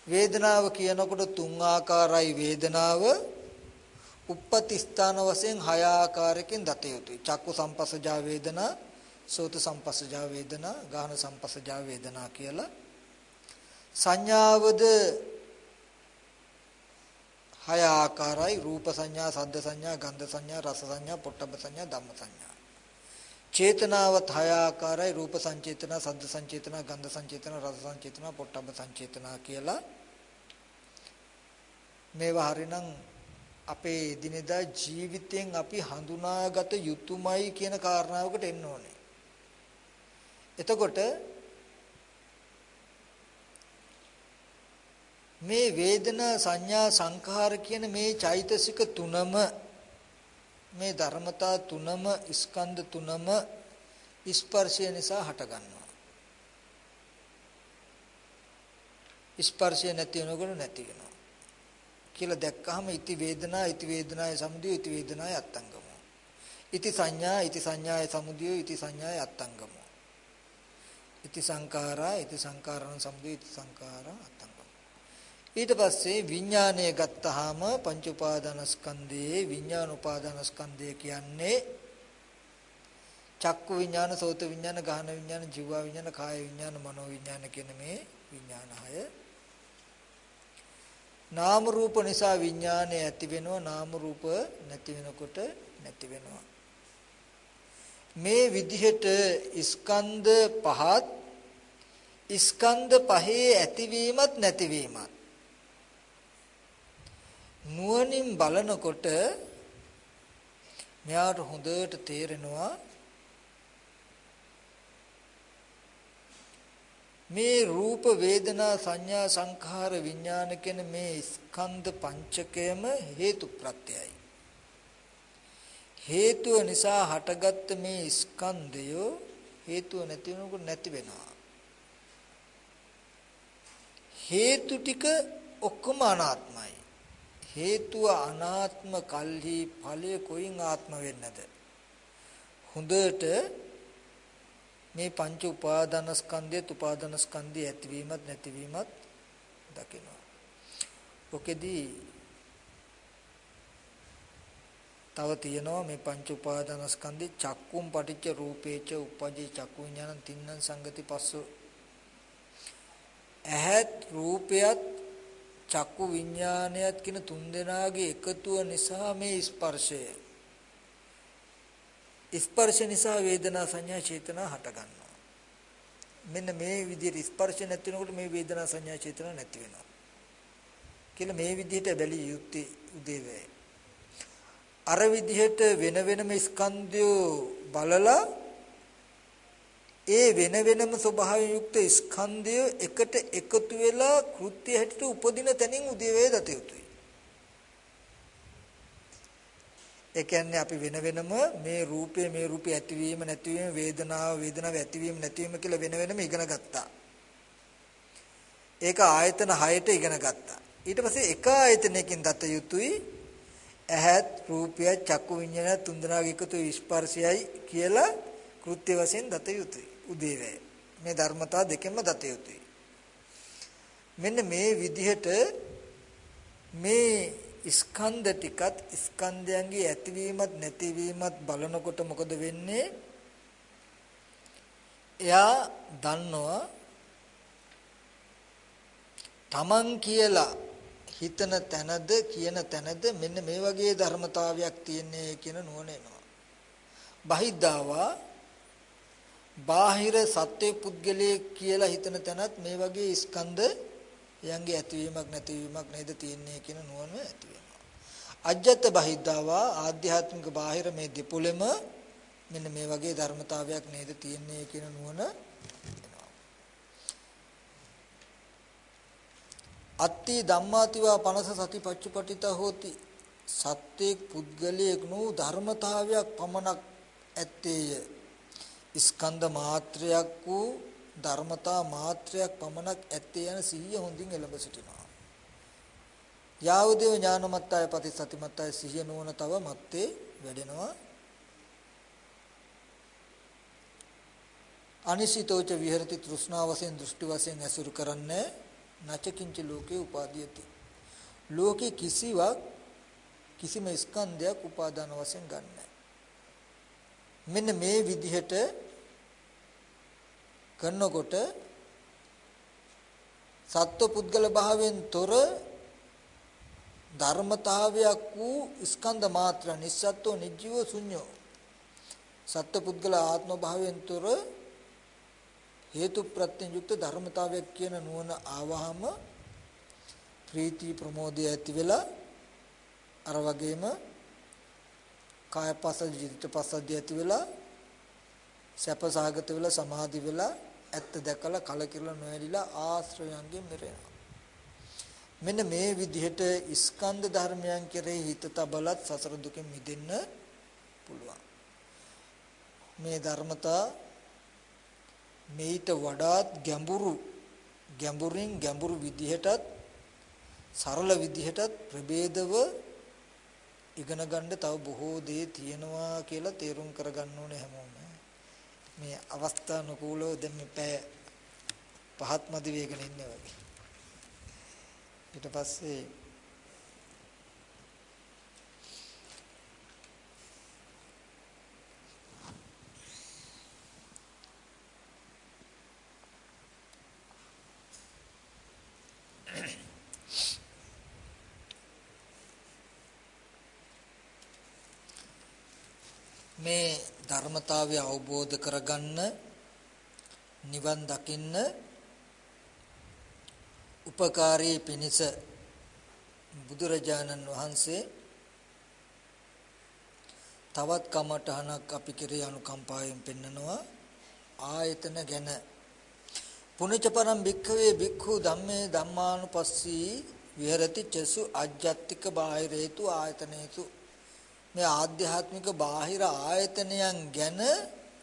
වේදනාව කියනකොට තුන් ආකාරයි වේදනාව උප්පති ස්ථාන වශයෙන් හය ආකාරයකින් දත යුතුයි. චක්කු සම්පස්සජා වේදනා, සෝත සම්පස්සජා වේදනා, ගාහන සම්පස්සජා වේදනා කියලා. සංඥාවද හය ආකාරයි රූප සංඥා, සද්ද සංඥා, ගන්ධ සංඥා, රස සංඥා, පොට්ටබ්බ සංඥා, ධම්ම සංඥා. චේතනාවත් හය ආකාරයි රූප සංචේතන, සද්ද සංචේතන, ගන්ධ සංචේතන, රස සංචේතන, පොට්ටබ්බ සංචේතන කියලා. මේවා හරිනම් අපේ එදිනෙදා ජීවිතයෙන් අපි හඳුනාගත යුතුමයි කියන කාරණාවකට එන්න ඕනේ. එතකොට මේ වේදනා සංඥා සංඛාර කියන මේ චෛතසික තුනම මේ ධර්මතා තුනම ස්කන්ධ තුනම ස්පර්ශය නිසා හටගන්නවා. ස්පර්ශය නැති වෙනකොට නැති වෙනවා. කියලා දැක්කහම ඉති වේදනා ඉති වේදනාය සමුදය ඉති වේදනාය අත්තංගමෝ. ඉති සංඥා ඉති සංඥාය සමුදය ඉති සංඥාය අත්තංගමෝ. ඉති සංඛාරා ඉති සංඛාරණ සමුදය ඉති සංඛාරා අත්තංගමෝ. ඊට පස්සේ විඥානය ගත්තාම පංච උපාදානස්කන්ධයේ විඥාන උපාදානස්කන්ධය කියන්නේ චක්කු විඥාන සෝත විඥාන ගාහන විඥාන ජීව විඥාන කාය විඥාන මනෝ විඥාන කියන මේ විඥාන හය නාම රූප නිසා විඥානය ඇති වෙනවා නාම රූප නැති වෙනකොට නැති වෙනවා. මේ විදිහට ස්කන්ධ පහත් ස්කන්ධ පහේ ඇතිවීමත් නැතිවීමත්. නුවණින් බලනකොට මෙයාට හොඳට තේරෙනවා මේ රූප වේදනා සංඥා සංඛාර විඥාන කියන මේ ස්කන්ධ පංචකයම හේතු ප්‍රත්‍යයයි හේතුව නිසා හටගත්ත මේ ස්කන්ධය හේතුව නැති වෙනකොට නැති වෙනවා. හේතු ටික ඔක්කොම අනාත්මයි. හේතුව අනාත්ම කල්හි ඵලය කොයින් ආත්ම වෙන්නද? හොඳට මේ පංච උපාදානස්කන්ධය උපාදානස්කන්ධය ඇතිවීමත් නැතිවීමත් දකිනවා. ඔකෙදී තව තියෙනවා මේ පංච උපාදානස්කන්ධේ චක්කුම් පටිච්ච රූපේච උපජේ චක්කු විඥානං තින්නං සංගති පස්සෝ ඇහත් රූපයත් චක්කු විඥානයත් කියන තුන් දෙනාගේ එකතුව නිසා මේ ස්පර්ශය ස්පර්ශ නිසා වේදනා සංඥා චේතනා හට ගන්නවා මෙන්න මේ විදිහට ස්පර්ශ නැති වෙනකොට මේ වේදනා සංඥා චේතනා නැති වෙනවා. කියලා මේ විදිහට බැලිය යුත්තේ උදේවේ අර විදිහට වෙන වෙනම ස්කන්ධය බලලා ඒ වෙන වෙනම ස්වභාවයෙන් යුක්ත ස්කන්ධය එකට එකතු වෙලා කෘත්‍ය හැටියට උපදින තැනින් උදේවේ දත යුතුයි. ඒ කියන්නේ අපි වෙන වෙනම මේ රූපය මේ රූපය ඇතිවීම නැතිවීම වේදනාව වේදනාව ඇතිවීම නැතිවීම කියලා වෙන වෙනම ඉගෙන ගත්තා. ඒක ආයතන 6ට ඉගෙන ගත්තා. ඊට පස්සේ එක ආයතනයකින් දත යුතුයි ඇහත් රූපය චක්කු විඤ්ඤාණ තුන්දෙනාගේ එකතු ස්පර්ශයයි කියලා කෘත්‍ය වශයෙන් දත යුතුයි උදේවැය මේ ධර්මතා දෙකෙන්ම දත යුතුයි මෙන්න මේ විදිහට මේ ස්කන්ධ ටිකත් ස්කන්ධයන්ගේ ඇතිවීමත් නැතිවීමත් බලනකොට මොකද වෙන්නේ එයා දන්නවා තමන් කියලා හිතන තැනද කියන තැනද මෙන්න මේ වගේ ධර්මතාවයක් තියෙන්නේ කියන නුවණ එනවා. බහිද්ධාවා බාහිර සත්‍ය පුද්ගලයේ කියලා හිතන තැනත් මේ වගේ ස්කන්ධ යන්ගේ ඇතිවීමක් නැතිවීමක් නේද තියෙන්නේ කියන නුවණ ඇති වෙනවා. අජ්ජත් බහිද්ධාවා ආධ්‍යාත්මික බාහිර මේ දෙපොළෙම මෙන්න මේ වගේ ධර්මතාවයක් නේද තියෙන්නේ කියන නුවණ අත්ති ධම්මාතිවා පනස සතිපච්චුපටිත හෝති. සත්‍යයක් පුද්ගලයෙක් නූ ධර්මතාවයක් පමණක් ඇත්තේය. ස්කන්ධ මාත්‍රයක් වූ ධර්මතා මාත්‍රයක් පමණක් ඇත්තේ යන සිහිය හොඳින් එළඹ සිටිනවා යාවදේව ඥානමත්තාය පටිසතිමත්තාය සිහිය නුවණ තව මත්තේ වැඩෙනවා අනිසිතෝච විහෙරති තෘෂ්ණාව වශයෙන් දෘෂ්ටි වශයෙන් ඇසුරු කරන්නේ නචකින්ච ලෝකේ උපාදීයති. ලෝකේ කිසිවක් කිසිම ස්කන්ධයක් උපාදාන වශයෙන් ගන්නෑ. මෙන්න මේ විදිහට කරනකොට සත්ව පුද්ගල භාවයෙන් තොර ධර්මතාවයක් වූ ස්කන්ධ මාත්‍ර නිස්සත්ව නිජීව ශුන්‍යෝ. සත්ව පුද්ගල ආත්ම භාවයෙන් තොර හේතු ප්‍රත්‍යයෙන් යුක්ත ධර්මතාවයක් කියන නුවණ ආවහම ප්‍රීති ප්‍රමෝදය ඇති වෙලා අර වගේම කාය පසද ජීවිත පසද ඇති වෙලා සැප සහගත වෙලා සමාධි වෙලා ඇත්ත දැකලා කලකිරලා නොඇලිලා ආශ්‍රයයන්ගෙන් මිරෙනවා මෙන්න මේ විදිහට ස්කන්ධ ධර්මයන් කෙරෙහි හිත තබලත් සසර දුකෙන් මිදෙන්න පුළුවන්. මේ ධර්මතා මේිට වඩාත් ගැඹුරු ගැඹුරින් ගැඹුරු විදිහටත් සරල විදිහටත් ප්‍රභේදව ඉගෙන ගන්න තව බොහෝ දේ තියෙනවා කියලා තේරුම් කරගන්න ඕනේ හැමෝම. මේ අවස්ථානුකූලව දැන් මේ පැය පහත් මදි වේගෙන ඉන්නේ වගේ. ඊට පස්සේ මේ ධර්මතාවය අවබෝධ කරගන්න නිවන් දකින්න උපකාරී පිණිස බුදුරජාණන් වහන්සේ තවත් කමඨහනක් අපි කෙරේ අනුකම්පාවෙන් පෙන්නනවා. ආයතන ගැන. පුනච පරම් භික්ඛවේ භික්ඛු ධම්මේ ධම්මානුපස්සී විහෙරති චසු අජ්ජත්තික බාහිරේතු ආයතනේතු මේ ආධ්‍යාත්මික බාහිර ආයතනයන් ගැන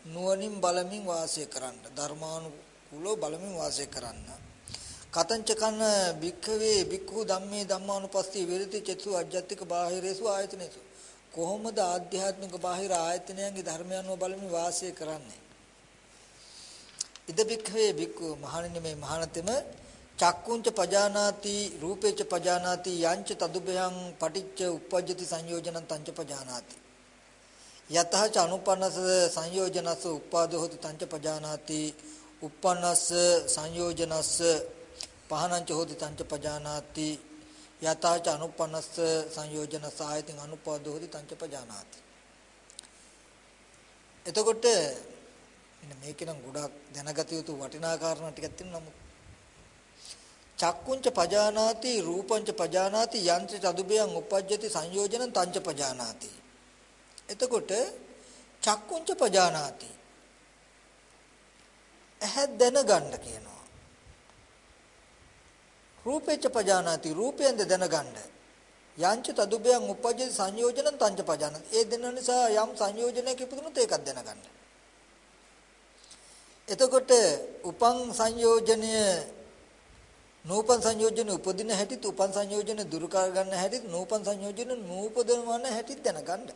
නුවණින් බලමින් වාසය කරන්න ධර්මානුකූලව බලමින් වාසය කරන්න. කතංච කන භික්ඛවේ භික්ඛු ධම්මේ ධම්මානුපස්සී විරති චතු අජ්ජත්තික බාහිරේසු ආයතනේසු. කොහොමද ආධ්‍යාත්මික බාහිර ආයතනයන්ගේ ධර්මයන්ව බලමින් වාසය කරන්නේ? ඉද භික්ඛවේ භික්ඛු මහණෙනි මේ මහණතෙම චක්කුංච පජානාති රූපේච පජානාති යංච තදුබයං පටිච්ච උප්පජ්ජති සංයෝජනං තංච පජානාති. යතහ ච අනුපන්නස සංයෝජනස උපාදෝ හොති තංච පජානාති උප්පන්නස සංයෝජනස පහනංච හොති තංච පජානාති යතහ ච අනුපන්නස සංයෝජනස ආයතින් අනුපාදෝ හොති තංච පජානාති. එතකොට මේකේ නම් ගොඩක් දැනගත යුතු වටිනා කාරණා ටිකක් තියෙනවා නමුත් චක්කුංච පජානාති රූපංච පජානාති යන්ත්‍ර චදුබයං උපජ්ජති සංයෝජනං තංච පජානාති. එතකොට චක්කුංච පජානාති. ඇහැ දැනගන්න කියනවා. රූපේච පජානාති රූපයෙන් දැනගන්න. යංච තදුබයං උපජ්ජති සංයෝජනං තංච පජානාති. ඒ දෙන්න නිසා යම් සංයෝජනයක් ඉපදුනොත් ඒකත් දැනගන්න. එතකොට උපං සංයෝජනය නූපන් සංයෝජන උපදින හැටිත් උපන් සංයෝජන දුරු කර ගන්න හැටිත් නූපන් සංයෝජන නූපදවන හැටිත් දැනගන්න.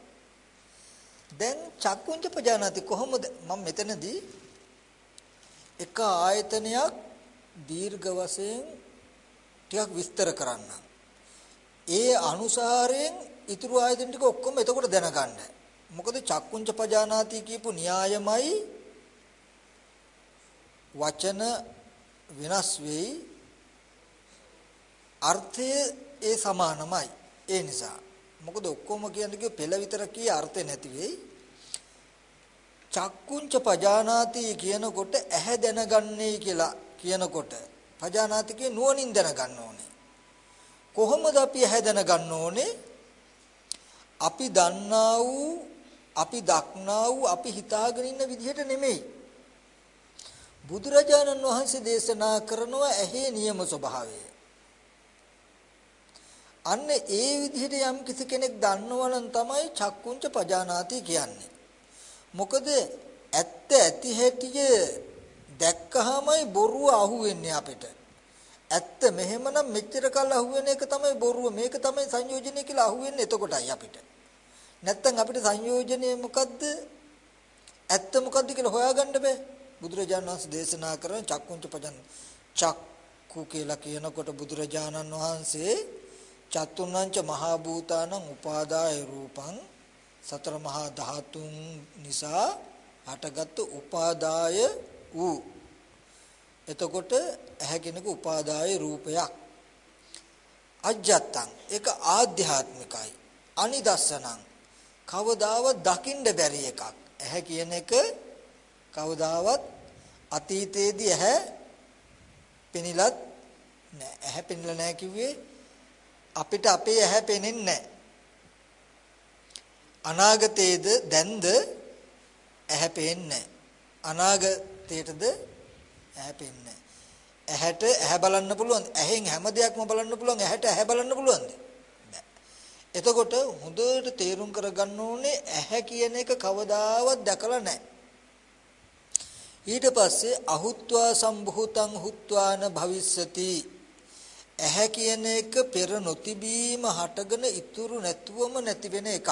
දැන් චක්කුංච පජානාති කොහොමද මම මෙතනදී එක ආයතනයක් දීර්ඝ වශයෙන් ටිකක් විස්තර කරන්න. ඒ අනුසාරයෙන් ඊතුරු ආයතන ටික ඔක්කොම එතකොට දැනගන්න. මොකද චක්කුංච පජානාති කියපු න්‍යායමයි වචන වෙනස් වෙයි අර්ථය ඒ සමානමයි. ඒ නිසා මොකද ඔක්කොම කියන්නේ පෙළ විතර කී අර්ථය නැති වෙයි. චක්කුංච පජානාති කියනකොට ඇහැ දැනගන්නේ කියලා කියනකොට පජානාති කිය නුවණින් දැනගන්න ඕනේ. කොහොමද අපි ඇහැ දැනගන්න ඕනේ? අපි දන්නා වූ අපි දක්නා වූ අපි හිතාගෙන ඉන්න විදිහට නෙමෙයි. බුදුරජාණන් වහන්සේ දේශනා කරනවා ඇහි නියම ස්වභාවය. අන්න ඒ විදිහට යම් කිසි කෙනෙක් දන්නවනම් තමයි චක්කුංච පජානාති කියන්නේ. මොකද ඇත්ත ඇති හැටිය දැක්කහමයි බොරුව අහුවෙන්නේ අපිට. ඇත්ත මෙහෙමනම් මෙච්චර කල් අහුවෙන එක තමයි බොරුව මේක තමයි සංයෝජනය කියලා අහුවෙන්නේ එතකොටයි අපිට. නැත්තම් අපිට සංයෝජනය මොකද්ද? ඇත්ත මොකද්ද කියලා හොයාගන්න බෑ. බුදුරජාණන් වහන්සේ දේශනා කරන චක්කුංච පජන් චක්කු කියලා කියනකොට බුදුරජාණන් වහන්සේ චතුර්ණංච මහා භූතානං උපාදාය රූපං සතර මහා ධාතුන් නිසා හටගත් උපාදාය වූ. එතකොට ඇහැ කෙනෙකු උපාදාය රූපයක්. අජත්තං ඒක ආධ්‍යාත්මිකයි. අනිදස්සනං කවදාවත් දකින්න බැරි එකක්. ඇහැ කියන එක කවදාවත් අතීතයේදී ඇහැ පෙනිලත් නෑ. ඇහැ පෙනිලා නෑ කිව්වේ අපිට අපේ ඇහැ පෙනෙන්නේ නැහැ. අනාගතයේද දැන්ද ඇහැ පෙන්නේ අනාගතයටද ඇහැ පෙන්නේ ඇහැට ඇහැ බලන්න පුළුවන් ඇහෙන් හැම දෙයක්ම බලන්න පුළුවන් ඇහැට ඇහැ බලන්න පුළුවන්ද? එතකොට හොඳට තේරුම් කරගන්න ඕනේ ඇහැ කියන එක කවදාවත් දැකලා නැහැ. ඊට පස්සේ අහුත්වා සම්භූතං හුත්වාන භවිස්සති. ඇහැ කියන එක පෙර නොතිබීම හටගෙන ඉතුරු නැතුවම නැති වෙන එකක්.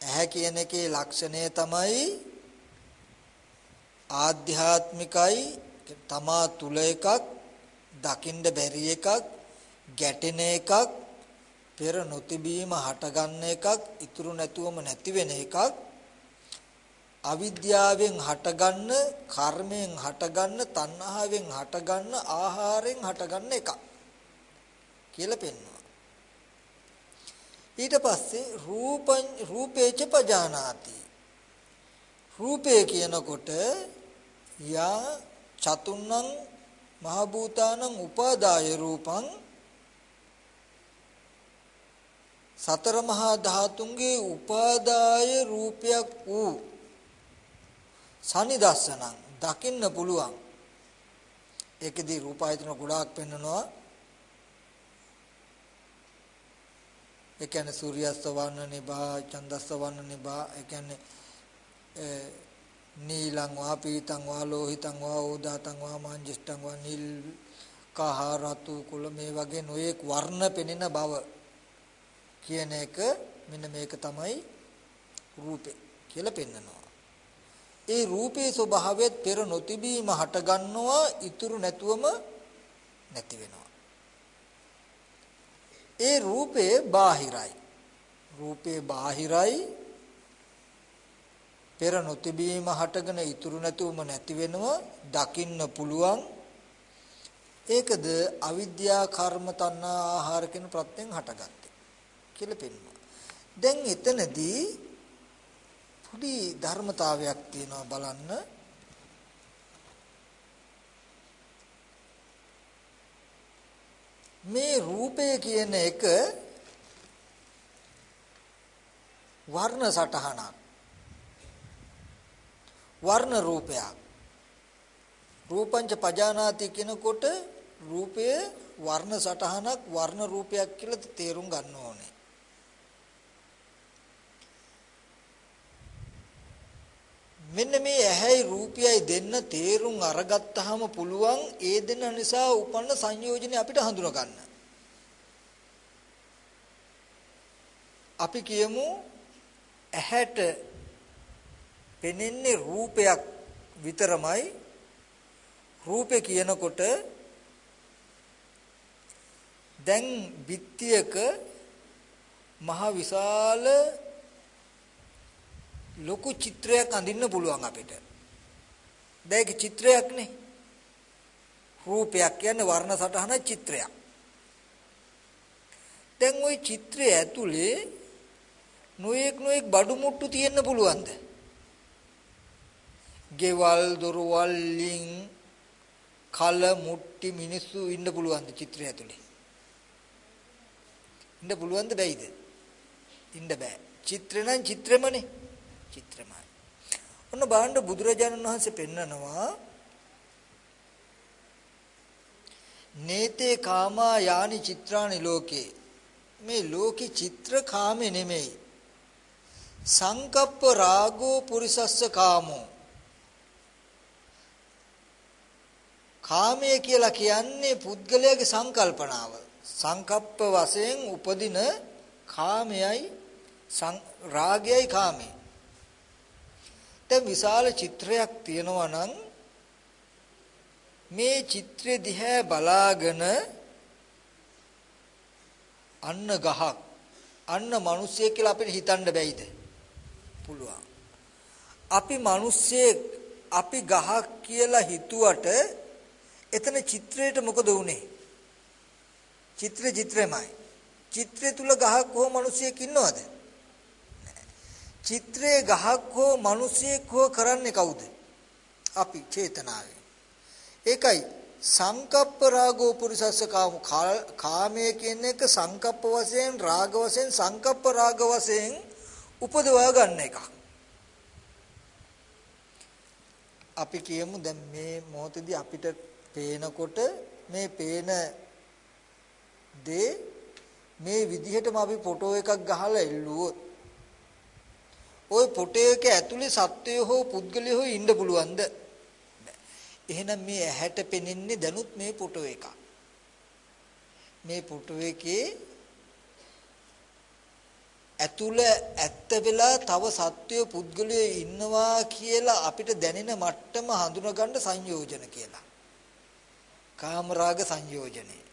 ඇහැ කියන එකේ ලක්ෂණය තමයි ආධ්‍යාත්මිකයි තමා තුල එකක් දකින්න බැරි එකක් ගැටෙන එකක් පෙර නොතිබීම හටගන්න එකක් ඉතුරු නැතුවම නැති වෙන එකක් අවිද්‍යාවෙන් හටගන්න කර්මයෙන් හටගන්න තණ්හාවෙන් හටගන්න ආහාරයෙන් හටගන්න එක කියලා පෙන්වනවා. ඊට පස්සේ රූපං රූපේච පජානාති. රූපේ කියනකොට යා චතුන්නං මහ භූතානං උපාදාය රූපං සතර මහා ධාතුන්ගේ උපාදාය රූපයක් වූ සනිදස්සනං දකින්න පුළුවන් ඒකෙදී රූපායතන ගොඩාක් පෙන්නනවා ඒ කියන්නේ සූර්යස්ත වර්ණ නිබා චන්දස්ත වර්ණ නිබා ඒ කියන්නේ නීලං වා පීතං වා ලෝහිතං වා ඕදාතං වා මාංජිෂ්ඨං වා නිල් කහ රතු කුල මේ වගේ නොයෙක් වර්ණ පෙනෙන බව කියන එක මෙන්න මේක තමයි රූපේ කියලා පෙන්නනවා. ඒ රූපේ ස්වභාවයත් පෙර නොතිබීම හටගන්නවා ඉතුරු නැතුවම නැති වෙනවා. ඒ රූපේ බාහිරයි. රූපේ බාහිරයි පෙර නොතිබීම හටගෙන ඉතුරු නැතුවම නැති වෙනවා දකින්න පුළුවන් ඒකද අවිද්‍යා කර්ම තණ්හා ආහාර කියන ප්‍රත්‍යයෙන් හටගත්තේ කියලා පෙන්වනවා. දැන් එතනදී පොඩි ධර්මතාවයක් තියෙනවා බලන්න. මේ රූපය කියන එක වර්ණ සටහනක්. වර්ණ රූපයක්. රූපංච පජානාති කියනකොට රූපය වර්ණ සටහනක් වර්ණ රූපයක් කියලා තේරුම් ගන්න ඕනේ. මෙන්න මේ ඇහැයි රූපයයි දෙන්න තේරුම් අරගත්තාම පුළුවන් ඒ දෙන්න නිසා උපන්න සංයෝජනේ අපිට හඳුනා ගන්න. අපි කියමු ඇහැට පෙනෙන්නේ රූපයක් විතරමයි රූපේ කියනකොට දැන් බිත්තියක මහ විශාල ලොකු චිත්‍රයක් අඳින්න පුළුවන් අපිට. දැන් ඒක චිත්‍රයක් නේ. රූපයක් කියන්නේ වර්ණ සටහන චිත්‍රයක්. දැන් ওই චිත්‍රය ඇතුලේ නොයෙක් නොයෙක් බඩු මුට්ටු තියෙන්න පුළුවන්ද? ගෙවල් දොරවල් ලින් කල මුට්ටි මිනිස්සු ඉන්න පුළුවන්ද චිත්‍රය ඇතුලේ? ඉන්න පුළුවන්ද බැයිද? ඉන්න බෑ. චිත්‍ර නම් චිත්‍රමනේ. චිත්‍රමයි. ඔන්න බලන්න බුදුරජාණන් වහන්සේ පෙන්නනවා නේතේ කාමා යානි චිත්‍රානි ලෝකේ. මේ ලෝකේ චිත්‍ර කාමේ නෙමෙයි. සංකප්ප රාගෝ පුරිසස්ස කාමෝ. කාමය කියලා කියන්නේ පුද්ගලයාගේ සංකල්පනාව. සංකප්ප වශයෙන් උපදින කාමයයි රාගයයි කාමයි දැන් විශාල චිත්‍රයක් තියෙනවා නම් මේ චිත්‍රය දිහා බලාගෙන අන්න ගහක් අන්න මිනිස්සෙක් කියලා අපිට හිතන්න බැයිද? පුළුවන්. අපි මිනිස්සෙක් අපි ගහක් කියලා හිතුවට එතන චිත්‍රයට මොකද වුනේ? චිත්‍ර චිත්‍රෙමයි. චිත්‍රය තුල ගහක් හෝ මිනිසෙක් ඉන්නවද? චිත්‍රයේ ගහක් හෝ මිනිසෙක් හෝ කරන්නේ කවුද? අපි චේතනාවෙන්. ඒකයි සංකප්ප රාගෝ පුරිසස්ස කාම කාමයේ කියන එක සංකප්ප වශයෙන් රාග වශයෙන් සංකප්ප රාග වශයෙන් උපදවා ගන්න එක. අපි කියමු දැන් මේ මොහොතේදී අපිට පේනකොට මේ පේන දේ මේ විදිහටම අපි ෆොටෝ එකක් ගහලා එල්ලුවොත් ওই ෆොටෝ එක ඇතුලේ සත්වය හෝ පුද්ගලය හෝ ඉන්න පුළුවන්ද? එහෙනම් මේ ඇහැට පෙනෙන්නේ දැනුත් මේ ෆොටෝ එක. මේ ෆොටෝ එකේ ඇතුළ ඇත්ත වෙලා තව සත්වය පුද්ගලයෝ ඉන්නවා කියලා අපිට දැනෙන මට්ටම හඳුනගන්න සංයෝජන කියලා. කාමරාග සංයෝජනේ.